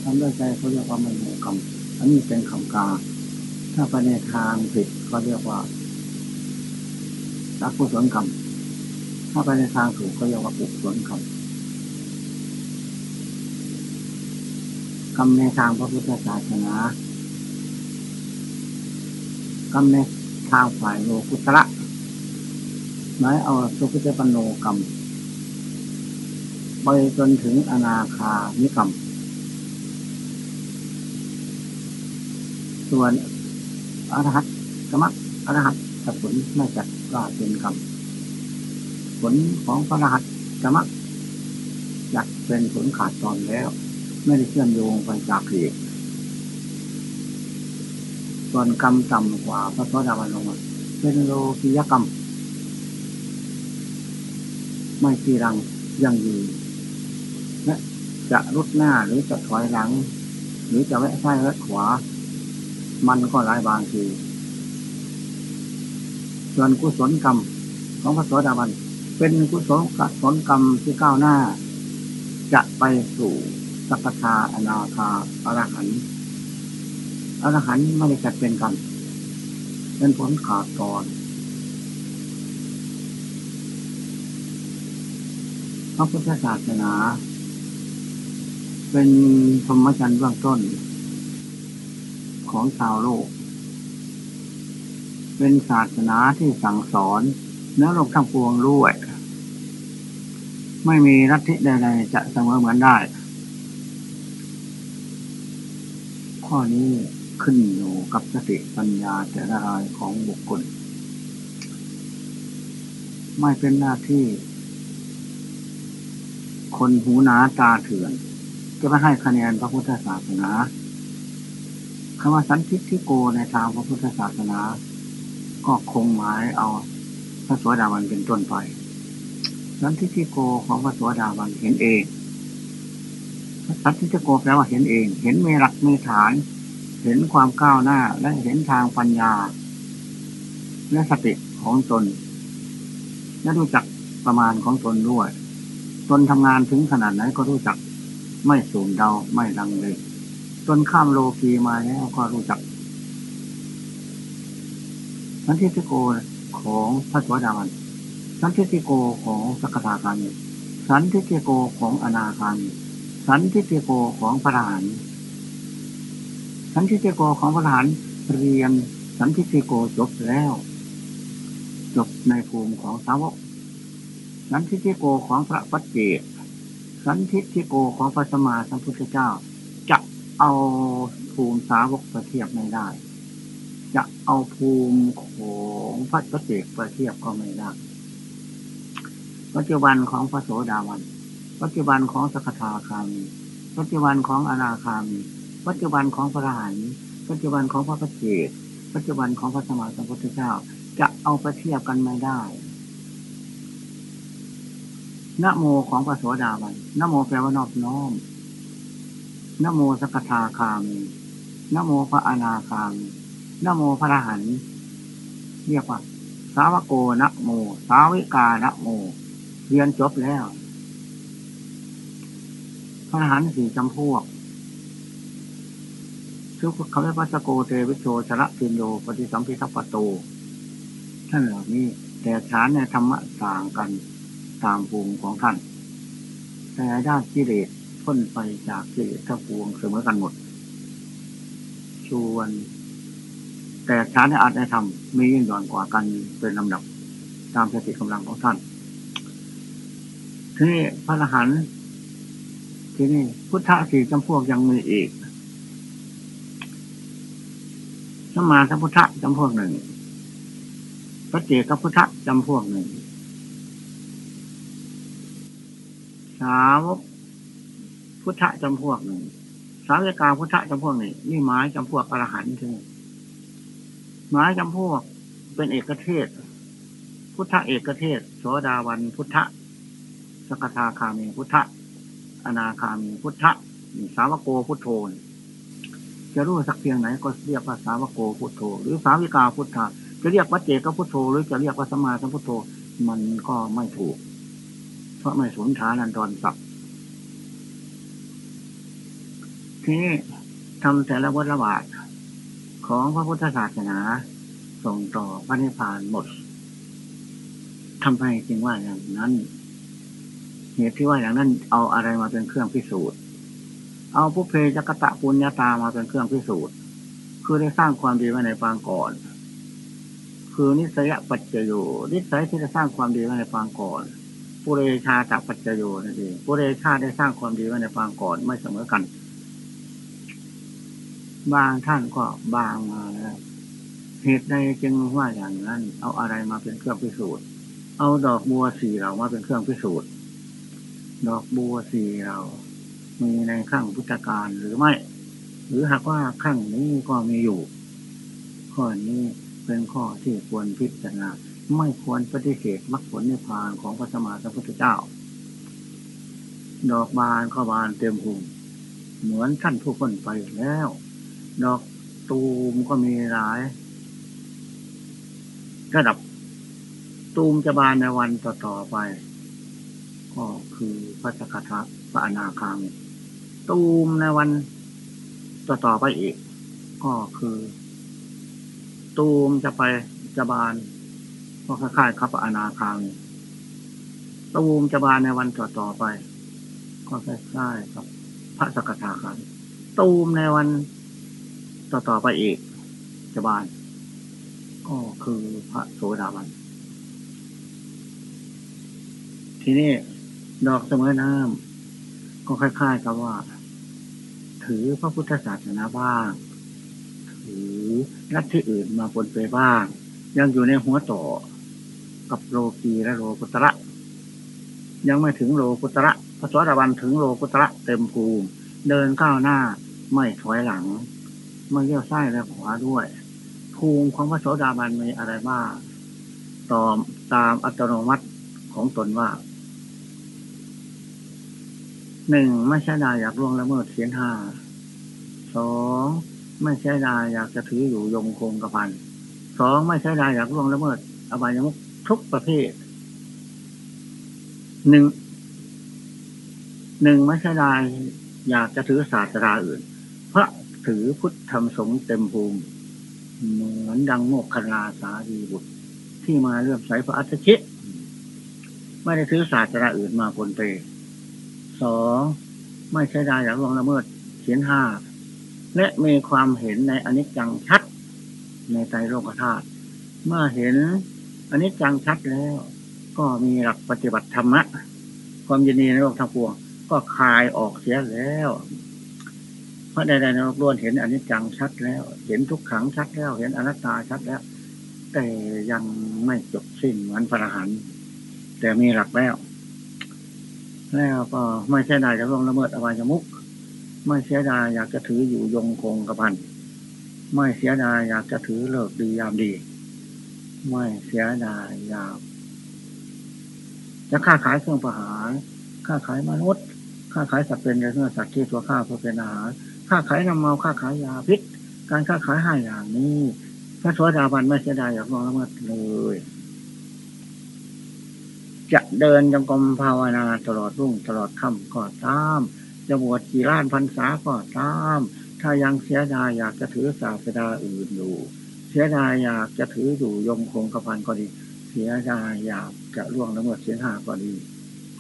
ทำด้วยใจเขาเรียกว่าไม่โมกรรมอันนี้เป็นคำกลางถ้าไปในทางผิดก็เรียกว่ารักกุศลกรรมถ้าไปในทางถูกก็เรียกว่าปุศลกรรมกรรมในทางพระพุทธศาสนากรรมในทางฝ่ายโลกุตระหมายเอาสุภุตปโนกรรม ไปจนถึงอนาคานิกรรม ส่วนอรหัตสมัคอรหัตผลไม่จัดว่าเป็นกรรม ผลของพระรหัตสมัคจัดเป็นผลขาดตอนแล้ว ไม่ได้เชื่อมโยงไปจากเหตุส่วนกรรมต่ำกว่าพระโสดาบันลงมาเป็นโลกิยกรรม ไม่ทีรังยังยืน และจะรุดหน้าหรือจะถอยหลัง หรือจะแวะซ้ายแวะขวา มันก็หลายบางทีส่วนกุศลกรรมของพระโสดาบัน เป็นกุศลกุศลกรรมที่ก้าวหน้า จะไปสู่สัพพาอนาคาอรหันต์อรหันต์ไม่ได้จัดเป็นกรรมเป็นผลขาดตอนพระพุทธศาสนา เป็นธรรมจันทร์เบื้องต้น ของชาวโลก เป็นศาสนาที่สั่งสอนเนื้อโลกทั้งปวงด้วยไม่มีรัฐิใดๆจะเสมอเหมือนได้ ข้อนี้ขึ้นอยู่กับสติปัญญาแต่ละรายของบุคคล ไม่เป็นหน้าที่ คนหูหนาตาเถื่อน จะไม่ให้คะแนนพระพุทธศาสนาคำว่าสันทิฏฐิโกในทางพระพุทธศาสนา ก็คงหมายเอาพระสวสดาวันเป็นต้นไป สันทิฏฐิโกของพระสวสดาวันเห็นเองสันทิฏฐิโกแปลว่าเห็นเอง เห็นเมรักเมฐาน เห็นความก้าวหน้าและเห็นทางปัญญา และสติของตน และรู้จักประมาณของตนด้วย ตนทำงานถึงขนาดไหนก็รู้จัก ไม่สูญเดาไม่ลังเลยจนข้ามโลกีมาแล้วก็รู้จักสันทิฏฐิโกของพระสวสดาวันสันทิฏฐิโกของสักทาคามีสันทิฏฐิโกของอนาคามีสันทิฏฐิโกของพระหานสันทิฏฐิโกของพระหานเรียนสันทิฏฐิโกจบแล้วจบในภูมิของสาวกสันทิฏฐิโกของพระปัจเจก สันทิฏฐิโกของพระสมมาสัมพุทธเจ้า จะเอาภูมิสาวกไปเทียบไม่ได้ จะเอาภูมิของพระปัจเจกไปเทียบก็ไม่ได้ ปัจจุบันของพระโสดาวัน ปัจจุบันของสกทาคามี ปัจจุบันของอนาคามี ปัจจุบันของพระอรหันต์ปัจจุบันของพระปัจเจกปัจจุบันของพระสมมาสัมพุทธเจ้าจจะเอาไปเทียบกันไม่ได้ นโมของพระโสดาบันนโมแปลว่านอบน้อมนโมสกทาคามนโมพระอนาคามีนโมพระอรหันต์เรียกว่า สาวโกนโม สาวิกานโม เรียนจบแล้ว พระอรหันต์สี่จำพวกชื่อเขาเรียกว่าสโกเตวิโชชระพินโยปฏิสัมพิทัปโตท่านเหล่านี้แต่ฐานในธรรมะต่างกัน ตามภูมิของท่าน แต่ด้านกิเลสพ้นไปจากกิเลสทั้งปวงเสมอกันหมด ชวน แต่ฐานในอาจในธรรมมียิ่งย่อนกว่ากันเป็นลำดับตามสติกำลังของท่านที่พระอรหันต์ที่นี่พุทธะสี่จำพวกยังมีอีกสมมาสัมพุทธะจำพวกหนึ่งพระเจกับพุทธะจำพวกหนึ่ง สาวกพุทธะจำพวกหนึ่งสาวิกาพุทธะจำพวกหนึ่งนี่ไม้จำพวกอรหันต์ถึงไม้จำพวกเป็นเอกเทศ พุทธะเอกเทศโสดาวันพุทธะสกทาคามีพุทธะอนาคามีพุทธะสาวโกพุทโธจะรู้สักเพียงไหนก็เรียกว่าสาวโกพุทโธ หรือสาวิกาพุทธะจะเรียกว่าเจกพุทโธ หรือจะเรียกว่าสมมาสัมพุทโธ มันก็ไม่ถูก เพราะไม่สนฐานันดรศัพท์ทีนี้ทำแต่ละวัฏละบาทของพระพุทธศาสนา ส่งต่อพระนิพพานหมดทำไมจึงว่าอย่างนั้นเหตุที่ว่าอย่างนั้น เอาอะไรมาเป็นเครื่องพิสูจน์ เอาพุเพจักตะปุญญาตามาเป็นเครื่องพิสูจน์ คือได้สร้างความดีไว้ในปางก่อน คือนิสัยปัจจโยนิสัยที่จะสร้างความดีไว้ในปางก่อน ปุเรชาจากปัจจโยนั่นเองปุเรชาได้สร้างความดีไว้ในปางก่อนไม่เสมอกัน บางท่านก็บางมาแล้วเหตุใดจึงว่าอย่างนั้น เอาอะไรมาเป็นเครื่องพิสูจน์ เอาดอกบัวสีเรามาเป็นเครื่องพิสูจน์ ดอกบัวสีเรา มีในข้างพุทธการหรือไม่ หรือหากว่าข้างนี้ก็มีอยู่ ข้อนี้เป็นข้อที่ควรพิจารณา ไม่ควรปฏิเสธมรรคผลนิพานของพระสมมาสัมพุทธเจ้า ดอกบานก็บานเต็มภูมิเหมือนท่านผู้คนไปแล้ว ดอกตูมก็มีหลาย ระดับตูมจะบานในวันต่อๆไป ก็คือพระสกทาพระอนาคามีตูมในวันต่อๆไปอีก ก็คือ ตูมจะไปจะบาน ก็คล้ายๆครับอนาคามีตูมจะบานในวันต่อๆไป ก็คล้ายๆกับพระสกทาคามีตูมในวันต่อๆไปอีกจะบาน ก็คือพระโสดาบัน ทีนี้ดอกเสมอน้ำก็คล้ายๆกับว่า ถือพระพุทธศาสนาบ้าง ถือรัฐที่อื่นมาปนไปบ้าง ยังอยู่ในหัวต่อ กับโลกีและโลกุตระ ยังไม่ถึงโลกุตระพระสวัสดิวันถึงโลกุตระเต็มภูมิ เดินก้าวหน้าไม่ถอยหลัง ไม่เลี้ยวซ้ายและขวาด้วย ภูมิของพระโสดาบันมีอะไรบ้างตอมตามอัตโนมัติของตนว่าหนึ่งไม่ใช่ดาอยากล่วงละเมิดเสียนห้าสองไม่ใช่ดาอยากจะถืออยู่ยงคงกระพันสองไม่ใช่ดาอยากล่วงละเมิดอบายมุข ทุกประเภท หนึ่ง หนึ่งไม่ใช่ดาอยากจะถือศาสตราอื่น พระถือพุทธธรรมสงฆ์เต็มภูมิ เหมือนดังโมกขลาสาดีบุตร ที่มาเลื่อมใสพระอัจฉริไม่ได้ถือศาสตราอื่นมาปนเปสองไม่ใช่ได้อยากลวงละเมิดเขียนห้าและมีความเห็นในอนิจจังชัดในใจโลกธาตุเมื่อเห็น อันิจจังชัดแล้ว ก็มีหลักปฏิบัติธรรมะ ความยินดีในโลกทั้งปวง ก็คลายออกเสียแล้ว เพราะใดๆในโลกล้วนเห็นอันิจจังชัดแล้ว เห็นทุกขังชัดแล้ว เห็นอนัตตาชัดแล้ว แต่ยังไม่จบสิ้นเหมือนพระอรหันต์แต่มีหลักแล้ว แล้วก็ไม่เสียดายจะล่วงละเมิดอวัยมุกไม่เสียดายอยากจะถืออยู่ยงคงกระพันไม่เสียดายอยากจะถือเลิกดียามดี ไม่เสียดายยาวจะค้าขายเครื่องประหารค้าขายมนุษย์ค้าขายสัตว์เป็นเนื้อสัตว์ที่ตัวข้าเพื่อเป็นอาหารค้าขายน้ำเมาค้าขายยาพิษ การค้าขายห้าอย่างนี้พระสวสดาบันไม่เสียดายอยากลองละเมิดเลย จะเดินจงกรมภาวนาตลอดรุ่งตลอดค่ำก็ตาม จะบวชกี่ล้านพรรษาก็ตาม ถ้ายังเสียดายอยากจะถือศาสดาอื่นอยู่ เสียดายอยากจะถืออยู่ยงคงกระพันก็ดี เสียดายอยากจะล่วงละเมิดเสียหาก็ดี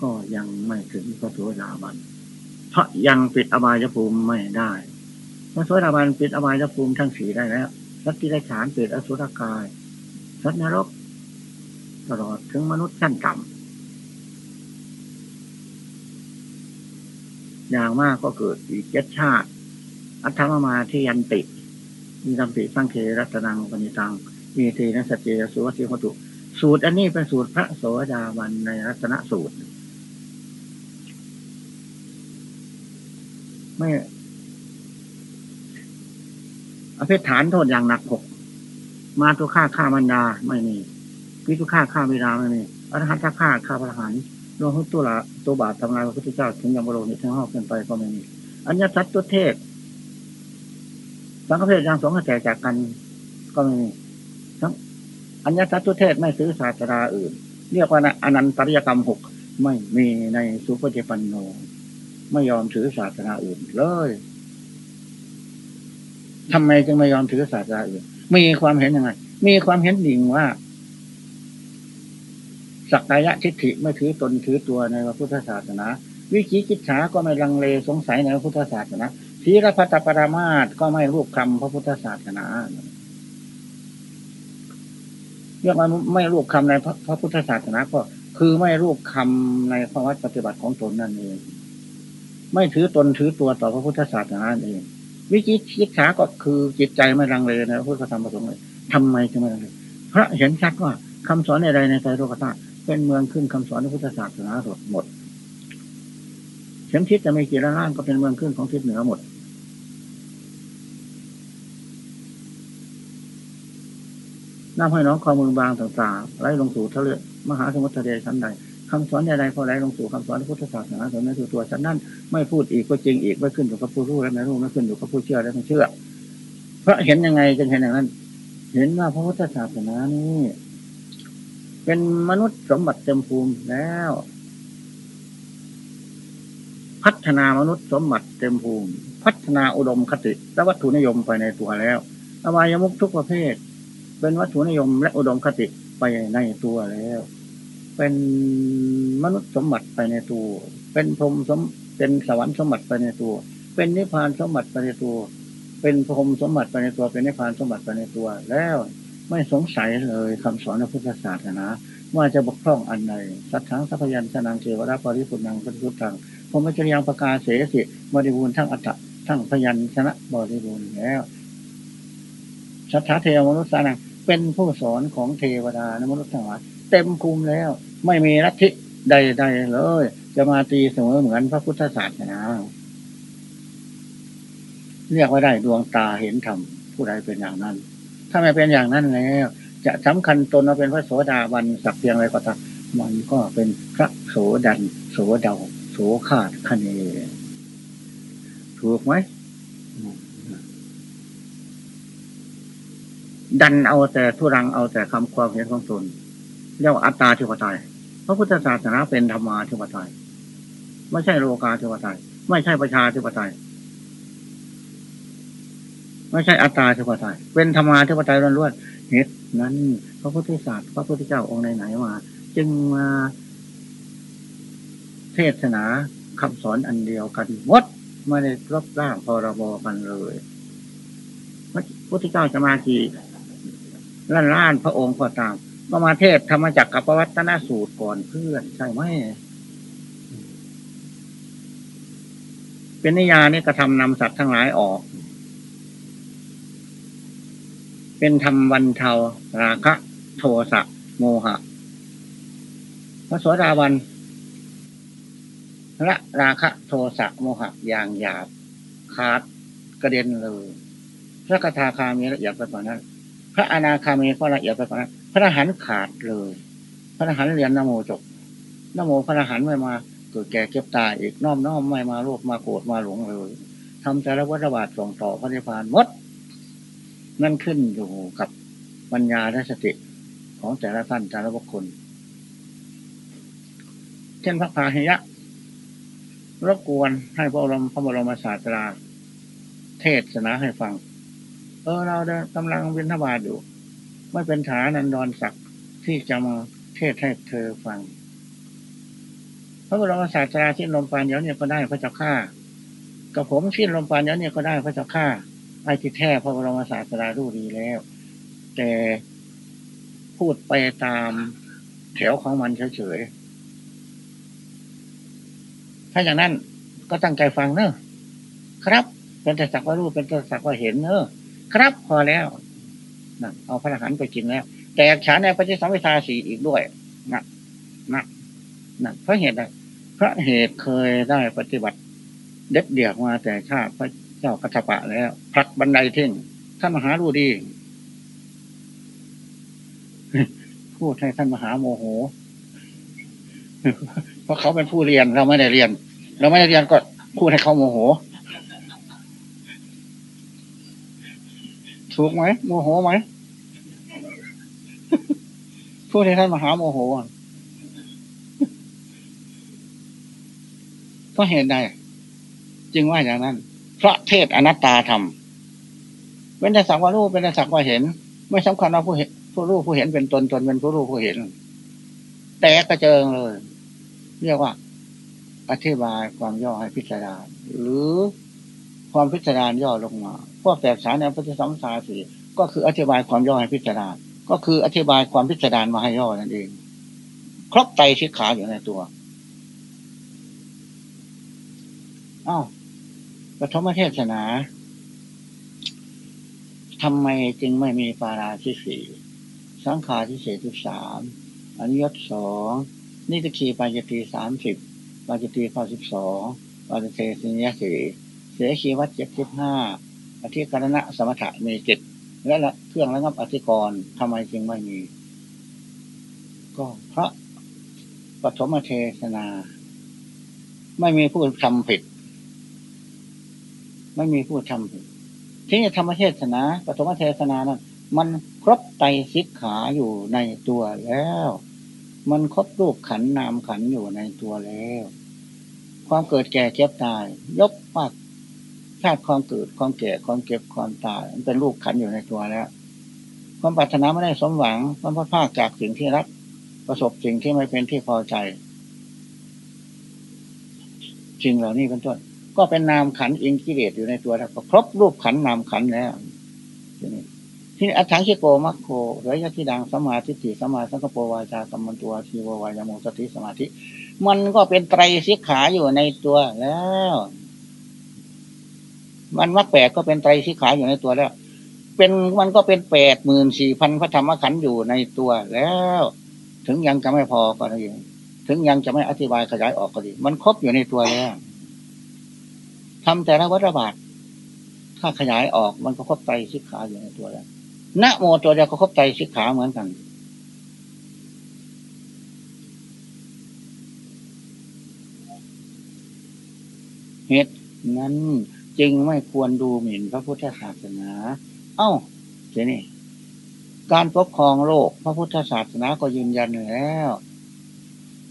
ก็ยังไม่ถึงพระโสดาบันเพราะยังปิดอบายภูมิไม่ได้พระโสดาบันปิดอบายภูมิทั้งสี่ได้แล้วสัตว์ที่ได้ฉานปิดอสุรกาย สัตว์นรก ตลอดถึงมนุษย์ชั้นต่ำอย่างมากก็เกิดอีกเจ็ดชาติ อัตถมมาที่ยันติ มีคำติสังเครัตนังปณิตังมีเทนะสจเจสุวัติโหตุ สูตรอันนี้เป็นสูตรพระโสดาบันในรัตนสูตร ไม่อภิฐานโทษอย่างหนักหกมาตัวฆ่าฆ่ามันดาไม่มีพิทุฆ่าฆ่าบิดาไม่มีอรหันตฆ่าฆ่าพระหันรวมทั้งตัวละตัวบาปทำลายพระพุทธเจ้าถึงยังบรมนิทั้งห้าเกินไปก็ไม่มีอัญญสัตตัวเทศ สังฆเพศยังสองกระแสจากกัน ก็ไม่มีทั้งอัญญสัตว์ตัวเทศไม่ซื้อศาสดาอื่น เรียกว่าอนันตริยกรรมหกไม่มีในสุปฏิปันโน ไม่ยอมถือศาสนาอื่นเลยทำไมจึงไม่ยอมถือศาสนาอื่น มีความเห็นยังไง มีความเห็นดิ่งว่า สักกายะทิฏฐิไม่ถือตนถือตัวในพระพุทธศาสนา วิจิกิจฉาก็ไม่ลังเลสงสัยในพระพุทธศาสนา ทีรพัตปรามาตก็ไม่รูปคำพระพุทธศาสนาเรียกว่าไม่รูปคำในพระพุทธศาสนาก็คือไม่รูปคำในภาวะปฏิบัติของตนนั่นเอง ไม่ถือตนถือตัวต่อพระพุทธศาสนาเอง วิจิกิจฉาก็คือจิตใจไม่ลังเลในะพุทธธรรมประสงค์เลยทำไมจึงไม่ลังเลเพระเห็นชัดว่าคำสอนใดในใจโลกธาตุเป็นเมืองขึ้นคำสอนในพุทธศาสนาหมดเข็มทิศจะมีกี่ล้านก็เป็นเมืองขึ้นของทิศเหนือหมด น้ำให้น้องคอมือบางต่างๆไหลลงสู่ทะเลมหาสมุทรทะเลชั้นใดคำสอนใดๆก็ไหลลงสู่คำสอนพุทธศาสนาส่วนนั้นคือตัวฉันนั้นไม่พูดอีกก็จริงอีกไม่ขึ้นอยู่กับผู้รู้และไม่รู้ไม่ขึ้นอยู่กับผู้เชื่อและไม่เชื่อ เพราะเห็นยังไงจึงเห็นอย่างนั้น เห็นว่าพระพุทธศาสนานี้เป็นมนุษย์สมบัติเต็มภูมิแล้ว พัฒนามนุษย์สมบัติเต็มภูมิ พัฒนาอุดมคติและวัตถุนิยมไปในตัวแล้วอบายมุกทุกประเภท เป็นวัตถุนิยมและอุดมคติไปในตัวแล้ว เป็นมนุษย์สมบัติไปในตัว เป็นพรหมสมเป็นสวรรค์สมบัติไปในตัว เป็นนิพพานสมบัติไปในตัว เป็นพรหมสมบัติไปในตัว เป็นนิพพานสมบัติไปในตัว แล้วไม่สงสัยเลยคำสอนในพุทธศาสนาว่าจะบกพร่องอันใดสัทธังสัพยัญชนะเกวราปริพุนังปริพุทังพรหมจริยังประกาศเสสิบริบูรณ์ทั้งอัตตะทั้งพยัญชนะบริบูรณ์แล้วสัทธาเทวมนุษย์สานัง เป็นผู้สอนของเทวดานมนุษย์ทั้งหลายเต็มคุมแล้ว ไม่มีลัทธิใดๆเลย จะมาตีเสมอเหมือนพระพุทธศาสนาเรียกว่าได้ดวงตาเห็นธรรมผู้ใดเป็นอย่างนั้น ถ้าไม่เป็นอย่างนั้นแล้ว จะสำคัญตนว่าเป็นพระโสดาบันสักเพียงไรก็ตามมันก็เป็นพระโสดัน โสเดา โสขาดคะเน ถูกไหม ดันเอาแต่ทุรังเอาแต่คำความเห็นของตนเรียกว่าอัตตาธิปไตยพระพุทธศาสนาเป็นธรรมาธิปไตยไม่ใช่โลกาธิปไตยไม่ใช่ประชาธิปไตยไม่ใช่อัตตาธิปไตยเป็นธรรมาธิปไตยล้วนๆเหตุนั้นพระพุทธศาสตร์พระพุทธเจ้าองค์ไหนๆมา จึงมาเทศนาคำสอนอันเดียวกันหมดไม่ได้รบร่างพรบกันเลยพระพุทธเจ้าจะมากี่ ล้านล้านพระองค์ก็ตามก็มาเทศธรรมจักรกับปวัตนสูตรก่อนเพื่อนใช่ไหมเป็นนิยานี่กระทำนำสัตว์ทั้งหลายออก เป็นธรรมวันเทาราคะ โทสะโมหะ พระโสดาบันละราคะ โทสะโมหะอย่างหยาบขาดกระเด็นเลยพระกทาคามีละเอียดไปกว่านั้น ระอนาคามีก็ละเอียดไปกว่านั้นพระอรหันต์ขาดเลย พระอรหันต์เรียนนโมจบนโมพระอรหันต์ไม่มาเกิดแก่เก็บตายอีกน้อมน้อมไม่มาโลภมาโกรธมาหลงเลยทำแต่ละวัฏบาทส่งต่อพระนิพพานหมด นั่นขึ้นอยู่กับปัญญาและสติของแต่ละท่านแต่ละบุคคล เช่นพระพาหิยะรบกวนให้พระบรมพระบรมศาสดาเทศนาให้ฟัง เออเราเดินกำลังบินทบาทอยู่ ไม่เป็นฐานันดรศักดิ์ที่จะมาเทศให้เธอฟัง พระบรมศาสดาที่ลมปานเดี๋ยวเนี่ยก็ได้พระเจ้าข้ากับผมที่ลมปานเดี๋ยวเนี่ยก็ได้พระเจ้าข้าไอ้ที่แท้พระบรมศาสดารู้ดีแล้ว แต่พูดไปตามแถวของมันเฉยๆถ้าอย่างนั้นก็ตั้งใจฟังเนอะครับ เป็นแต่สักว่ารู้เป็นแต่สักว่าเห็นเนอะ ครับพอแล้วนะเอาพระอรหันต์ไปกินแล้วแต่ฉานในปฏิสัมพิทาสีอีกด้วยนะนะนะเพราะเหตุใดเพราะเหตุเคยได้ปฏิบัติ เด็ดเดี่ยวมาแต่ชาติพระเจ้ากัจจปะแล้วผลักบันไดทิ้งท่านมหารู้ดี พูดให้ท่านมหาโมโห เพราะเขาเป็นผู้เรียนเราไม่ได้เรียน เราไม่ได้เรียนก็พูดให้เขาโมโห ถูกไหมโมโหไหมพูดให้ท่านมหาโมโหเพราะเหตุใดจึงว่าอย่างนั้น พระเทศอนัตตาธรรมเป็นแต่สักว่ารู้เป็นแต่สักว่าเห็น ไม่สำคัญว่าผู้เห็นผู้รู้ผู้เห็นเป็นตนตนเป็นผู้รู้ผู้เห็น แต่กระเจิงเลย เรียกว่า อธิบายความย่อให้พิจารณาหรือ ความพิจารณาย่อลงมาพวกแตกสารในปฏิสัมสาสีก็คืออธิบายความย่อให้พิจารณาก็คืออธิบายความพิจารณามาให้ย่อนั่นเอง ครบไตชิกขาอยู่ในตัวอ้าวปฐมเทศนาทำไมจึงไม่มีปาราที่สี่สังขารที่เศษที่สามอันยตสองนิตคีปาจตีสามสิบปาจตีข้อสิบสองปาจเตสินยสี่ เสียคีวัดเจ็ดสิบห้าอธิการณะสมถะมีเจ็ดและละเครื่องระงับอธิกรณ์ทำไมจึงไม่มี ก็เพราะปฐมเทศนา ไม่มีผู้ทำผิด ไม่มีผู้ทำผิด ที่ธรรมเทศนาปฐมเทศนานั้นมันครบไตสิกขาอยู่ในตัวแล้ว มันครบรูปขันนามขันอยู่ในตัวแล้ว ความเกิดแก่เจ็บตาย ยกปาก ชาติความเกิดความแก่ความเก็บความตายมันเป็นรูปขันอยู่ในตัวแล้ว ความปรารถนาไม่ได้สมหวังความพัดภาจากสิ่งที่รัก ประสบสิ่งที่ไม่เป็นที่พอใจสิ่งเหล่านี้เป็นต้นก็เป็นนามขันอิงกิเลสอยู่ในตัวแล้วก็ครบรูปขันนามขันแล้วทีนี้ที่อัฏฐังชิโกมัคโคเรยะที่ดังสมาธิติสมาสังกปวาจาสัมมันตัวทีววายโมสติสมาธิ มันก็เป็นไตรสิกขาอยู่ในตัวแล้ว มันมรรคแปดก็เป็นไตรสิกขาอยู่ในตัวแล้ว เป็นมันก็เป็นแปดหมื่นสี่พันพระธรรมขันธ์อยู่ในตัวแล้ว ถึงยังจะไม่พอก็ดีถึงยังจะไม่อธิบายขยายออกก็ดี มันครบอยู่ในตัวแล้วทำแต่ละวัฏบาทถ้าขยายออกมันก็ครบไตรสิกขาอยู่ในตัวแล้วนะโมตัวเดียวก็ครบไตรสิกขาเหมือนกันเหตุนั้น จึงไม่ควรดูหมิ่นพระพุทธศาสนา เอ้าเจนี่การปกครองโลก พระพุทธศาสนาก็ยืนยันแล้ว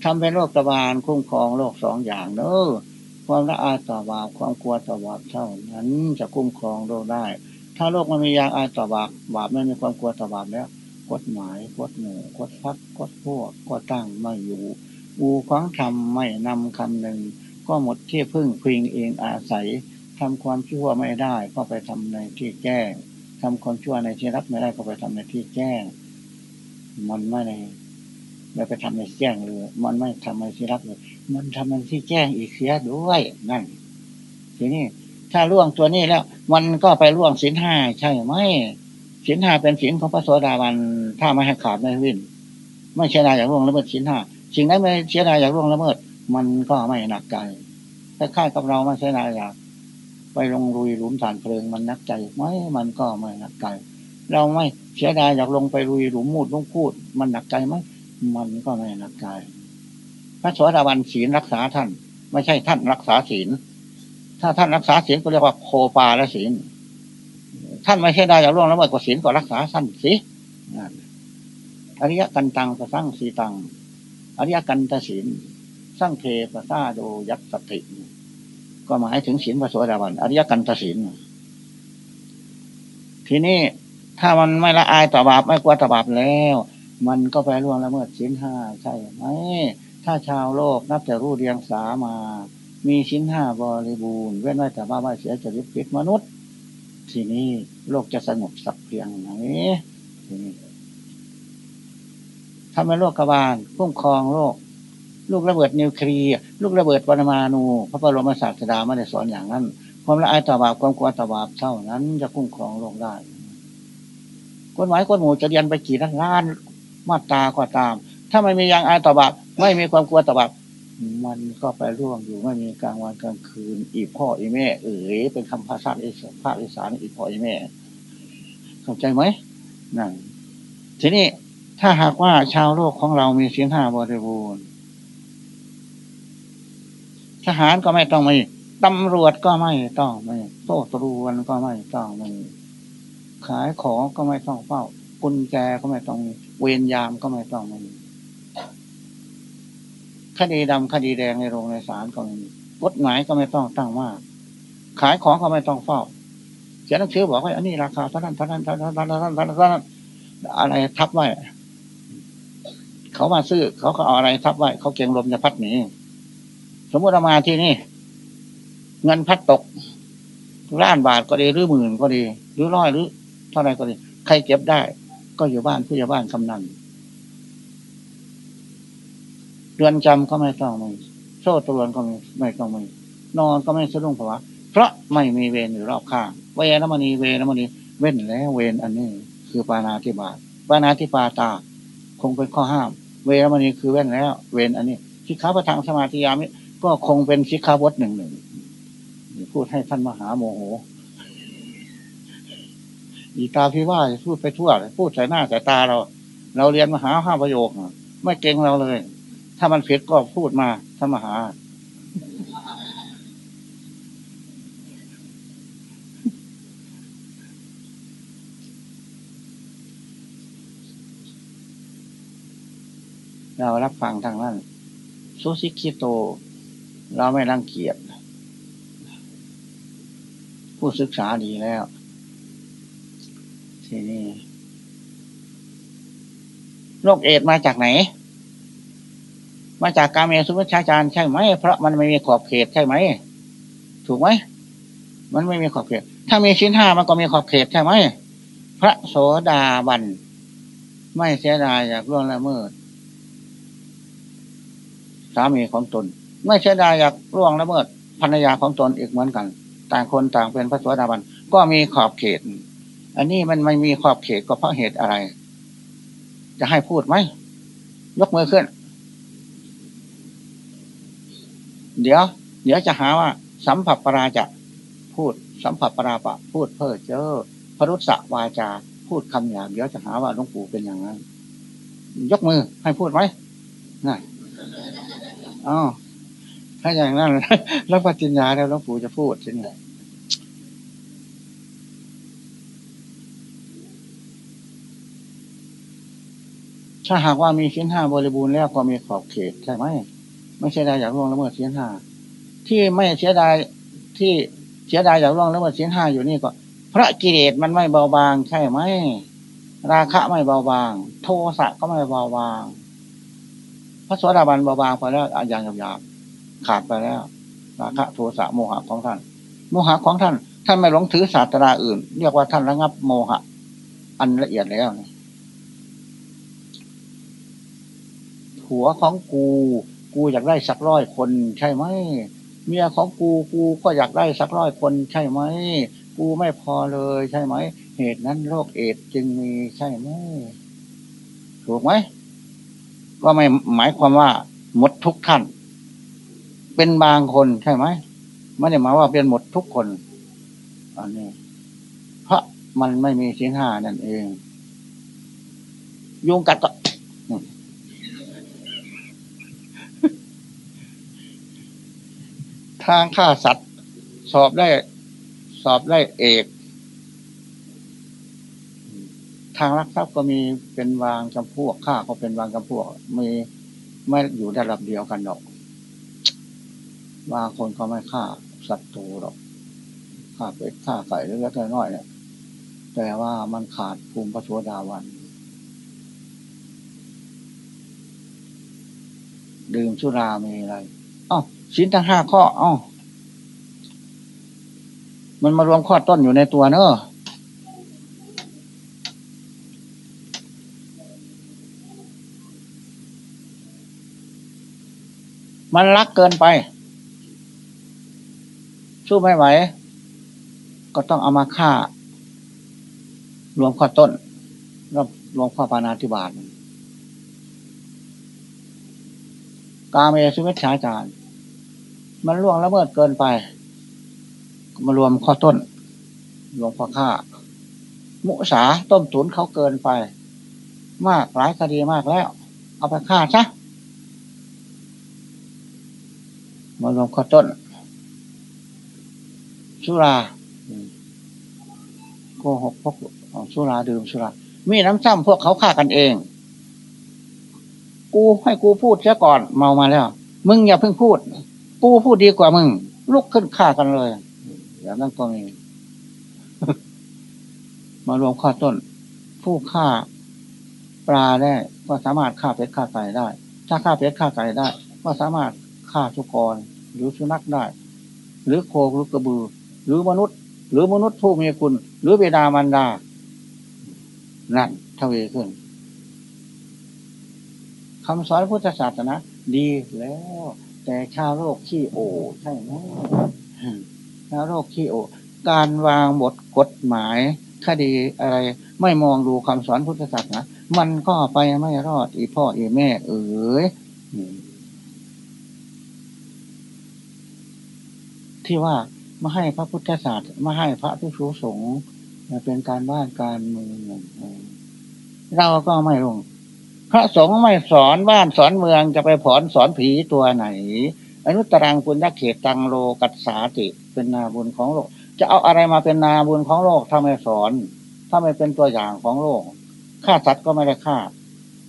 ทำเป็นโลกตะบานคุ้มครองโลกสองอย่างเนอะความละอายต่อบาปความกลัวต่อบาปเท่านั้นจะคุ้มครองโลกได้ ถ้าโลกมันมียางอายต่อบาปบาปไม่มีความกลัวต่อบาปแล้วกฎหมายกฎหมู่กฎพักกฎพวกก็ตั้งไม่อยู่ อูขวางทำไม่นำคำหนึ่ง ก็หมดที่พึ่งพิงเองอาศัย ทำความชั่วไม่ได้ก็ไปทำในที่แจ้งทำความชั่วในที่รับไม่ได้ก็ไปทำในที่แจ้ง มันไม่ได้ไม่ไปทำในแจ้งเลยมันไม่ทำในที่รับเลยมันทำในที่แจ้งอีกเสียด้วยนั่น ทีนี้ถ้าล่วงตัวนี้แล้ว มันก็ไปล่วงสินห้าใช่ไหมสินห้าเป็นสินของพระโสดาบันถ้าไม่ให้ขาดไม่วินไม่เสียดายอย่างล่วงละเมิดสินห้าสิ่งนั้นไม่เสียดายอย่างล่วงละเมิด มันก็ไม่หนักใจถ้าค่ายกับเราไม่เสียดายอยาก ลงรุยหลุมฐานเพลิงมันนักใจไหมมันก็ไม่นักใจ เราไม่เสียดายอยากลงไปลุยหลุมมูดลุมพูด มันหนักใจไหมมันก็ไม่หนักใจ พระโสดาบันศีลรักษาท่าน ไม่ใช่ท่านรักษาศีล ถ้าท่านรักษาศีลก็เรียกว่าโคปาและศีล ท่านไม่ใช่ได้อยากล่วงละเมิดกว่าศีลก็รักษาสั้นสิอริยกันตังประสร้างสีตัง อริยกันตศีลสร้างเทปตาโดยัตสติ ก็หมายถึงศีลพระโสดาบันอริยกันตศีลทีนี้ถ้ามันไม่ละอายต่อบาปไม่กลัวต่อบาปแล้ว มันก็ไปล่วงละเมิดศีลห้าใช่ไหมถ้าชาวโลกนับแต่รู้เรียงสามา มีชิ้นห้าบริบูรณ์เว้นไว้แต่ว่าไม่เสียจริตพิษมนุษย์ ทีนี้โลกจะสงบสักเพียงไหนทีนี้ทำให้โลกกบาลคุ้มครองโลก ลูกระเบิดนิวเคลียร์ลูกระเบิดปรมาณูพระบรมศาสดาไม่ได้สอนอย่างนั้น ความละอายต่อบาปความกลัวต่อบาปเท่านั้นจะคุ้มครองโลกได้กฎหมายกฎหมู่จะเรียนไปกี่ล้านมาตราก็ตาม ถ้าไม่มียางอายต่อบาปไม่มีความกลัวต่อบาปมันก็ไปร่วงอยู่ไม่มีกลางวันกลางคืน อีพ่ออีแม่ เอ๋ยเป็นคำภาษาอีสภาคอีสานอีพ่ออีแม่ เข้าใจไหมนั่นทีนี้ถ้าหากว่าชาวโลกของเรามีเสียงห้าบริบูรณ์ ทหารก็ไม่ต้องมีตำรวจก็ไม่ต้องมีโต้ตรวนก็ไม่ต้องมีขายของก็ไม่ต้องเฝ้ากุญแจก็ไม่ต้องมีเวรยามก็ไม่ต้องมีคดีดำคดีแดงในโรงในศาลก็ไม่มีกฎหมายก็ไม่ต้องตั้งมาก ขายของก็ไม่ต้องเฝ้าเขียนหนังสือบอกว่าอันนี้ราคาเท่านั้นเท่านั้นเท่านั้นเท่านั้นเท่านั้นเท่านั้นอะไรทับไว้ เขามาซื้อ เขาก็เอาอะไรทับไว้ เขาเก่งลมจะพัดหนี สมมติเรามาที่นี่ เงินพัดตกล้านบาทก็ดีหรือหมื่นก็ดี หรือร้อยหรือ เท่าไรก็ดี ใครเก็บได้ ก็อยู่บ้านผู้ใหญ่บ้านกำนันเรือนจำก็ไม่ต้องมีโซ่ตรวนก็ไม่ต้องมีนอนก็ไม่สะดุ้งภาวะเพราะไม่มีเวรอยู่รอบข้างเวรนมณีเวรนมณีเว้นแล้วเวรอันนี้ คือปานาธิบาตปานาธิปาตา คงเป็นข้อห้าม เวรมณีคือเว้นแล้ว เวรอันนี้ที่ข้าประทังสมาธิยามิ ก็คงเป็นชิคาบดหนึ่งหนึ่งพูดให้ท่านมหาโมโห อีตาพี่ว่าพูดไปทั่วพูดใส่หน้าใส่ตาเรา เราเรียนมหาห้าประโยคไม่เก่งเราเลย ถ้ามันผิดก็พูดมาท่านมหา เรารับฟังทางนั้นโซซิคิโต เราไม่รังเกียจผู้ศึกษาดีแล้ว ทีนี้โรคเอดมาจากไหน มาจากการเมสุภชาจารย์ใช่ไหม เพราะมันไม่มีขอบเขตใช่ไหม ถูกไหม มันไม่มีขอบเขต ถ้ามีชิ้นห้ามันก็มีขอบเขตใช่ไหม พระโสดาบัน ไม่เสียดายอยากล่วงละเมิด สามีของตน ไม่เสียดายอยากล่วงละเมิดภรรยาของตนอีกเหมือนกัน ต่างคนต่างเป็นพระโสดาบัน ก็มีขอบเขต อันนี้มันไม่มีขอบเขตก็เพราะเหตุอะไร จะให้พูดไหมยกมือขึ้น เดี๋ยว เดี๋ยวจะหาว่า สัมผัสปราจะพูด สัมผัสปราปะ พูดเพ้อเจ้อพรุษวาจา พูดคำหยาบเดี๋ยวจะหาว่าหลวงปู่เป็นอย่างนั้นยกมือให้พูดไหมง่ายอ๋อ ถ้าอย่างนั้นแล้วปฏิญญาแล้วหลวงปู่จะพูดสิเนี่ยถ้าหากว่ามีชิ้นห้าบริบูรณ์แล้วก็มีขอบเขตใช่ไหมไม่ใช่ได้อยากล่วงละเมิดชิ้นห้าที่ไม่เสียดายที่เสียดายอยากล่วงละเมิดชิ้นห้าอยู่นี่ก็ พระกิเลสมันไม่เบาบาง ใช่ไหมราคะไม่เบาบาง โทสะก็ไม่เบาบาง พระสวัสดิบันเบาบางไปแล้วอย่างหยาบ ขาดไปแล้วราคะโทสะโมหะของท่าน โมหะของท่าน ท่านไม่หลงถือศาสตราอื่น เรียกว่าท่านระงับโมหะ อันละเอียดแล้วหัวของกู กูอยากได้สักร้อยคนใช่ไหมเมียของกูกูก็อยากได้สักร้อยคนใช่ไหมกูไม่พอเลยใช่ไหม เหตุนั้นโรคเอดจึงมีใช่ไหมถูกไหมก็ไม่หมายความว่าหมดทุกท่าน เป็นบางคนใช่ไหมไม่ได้หมายว่าเป็นหมดทุกคน อันนี้เพราะมันไม่มีชิ้นห้านั่นเอง ยุงกัดก็ทางฆ่าสัตว์ สอบได้ สอบได้เอก ทางรักทรัพย์ก็มีเป็นวางจำพวกฆ่าก็เป็นวางจำพวก มีไม่อยู่ระดับเดียวกันหรอก บางคนก็ไม่ฆ่าศัตรูหรอกฆ่าเป็ดฆ่าไก่เล็กๆน้อยๆเนี่ย แต่ว่ามันขาดภูมิปัสดาวัน ดื่มสุรามีอะไรอ้าวสินทั้งห้าข้ออ้าวมันมารวมข้อต้นอยู่ในตัวเนอะมันรักเกินไป สู้ไม่ไหว ก็ต้องเอามาฆ่ารวมข้อต้นรวมข้อปานาธิบาตกาเมสุวิชาจารย์มันล่วงละเมิดเกินไป มารวมข้อต้นรวมข้อฆ่ามุสาต้มตุนเขาเกินไป มากหลายคดีมากแล้ว เอาไปฆ่าซะมารวมข้อต้น สุราโกหกพวกสุราดื่มสุรามีน้ำซ้ำพวกเขาฆ่ากันเอง กูให้กูพูดเสียก่อนเมามาแล้ว มึงอย่าเพิ่งพูด กูพูดดีกว่ามึง ลุกขึ้นฆ่ากันเลยอย่างนั้นก็มีมารวมข้อต้น ผู้ฆ่าปลาได้ ก็สามารถฆ่าเป็ดฆ่าไก่ได้ ถ้าฆ่าเป็ดฆ่าไก่ได้ ก็สามารถฆ่าทุกรหรือสุนัขได้ หรือโคหรือกระบือ หรือมนุษย์ หรือมนุษย์ผู้มีคุณ หรือเบดามันดา นั่นทวีขึ้นคำสอนพุทธศาสนาดีแล้ว แต่ชาวโลกขี้โอ ใช่ไหมชาวโลกขี้โอ การวางบทกฎหมายคดีอะไร ไม่มองดูคำสอนพุทธศาสนามันก็ไปไม่รอดอีพ่ออีแม่ เอ๋ยที่ว่า ม่ให้พระพุทธศาสนาไม่ให้พระภิกษุสงฆ์เป็นการบ้านการเมืองเราก็ไม่ลง พระสงฆ์ไม่สอนบ้านสอนเมืองจะไปผอนสอนผีตัวไหน อนุตรังปุญญเขตตังโลกัสสาติเป็นนาบุญของโลก จะเอาอะไรมาเป็นนาบุญของโลกถ้าไม่สอน ถ้าไม่เป็นตัวอย่างของโลกฆ่าสัตว์ก็ไม่ได้ฆ่า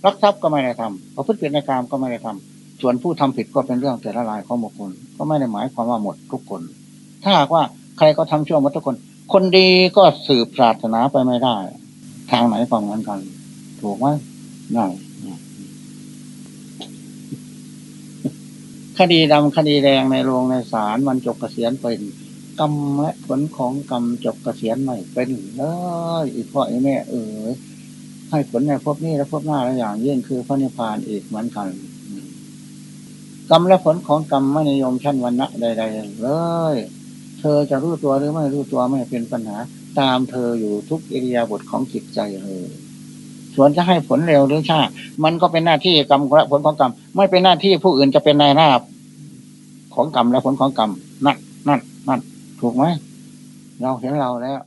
รักทรัพย์ก็ไม่ได้ทำประพฤติผิดในกรรมก็ไม่ได้ทำส่วนผู้ทำผิดก็เป็นเรื่องแต่ละรายของบุคคลก็ไม่ได้หมายความว่าหมดทุกคน ถ้าหากว่าใครก็ทำชั่วหมดทุกคน คนดีก็สืบศาสนาไปไม่ได้ ทางไหนก็เหมือนกัน ถูกไหมนั่นคดีดำคดีแดงในโรงในศาลมันจบเกษียณเป็นกรรมและผลของกรรมจบเกษียณไม่เป็นเลยอีกพ่อไอ้แม่เอ๋ยให้ผลในพบนี้และพบหน้าและอย่างยิ่งคือพระนิพพานอีกเหมือนกันกรรมและผลของกรรมไม่นิยมชั้นวันณะใด ๆ เลย เธอจะรู้ตัวหรือไม่รู้ตัวไม่เป็นปัญหา ตามเธออยู่ทุกอิริยาบถของจิตใจเลยส่วนจะให้ผลเร็วหรือช้ามันก็เป็นหน้าที่กรรมและผลของกรรม ไม่เป็นหน้าที่ผู้อื่นจะเป็นนายหน้าของกรรมและผลของกรรมนั่นนั่นนั่นถูกไหมเราเห็นเราแล้ว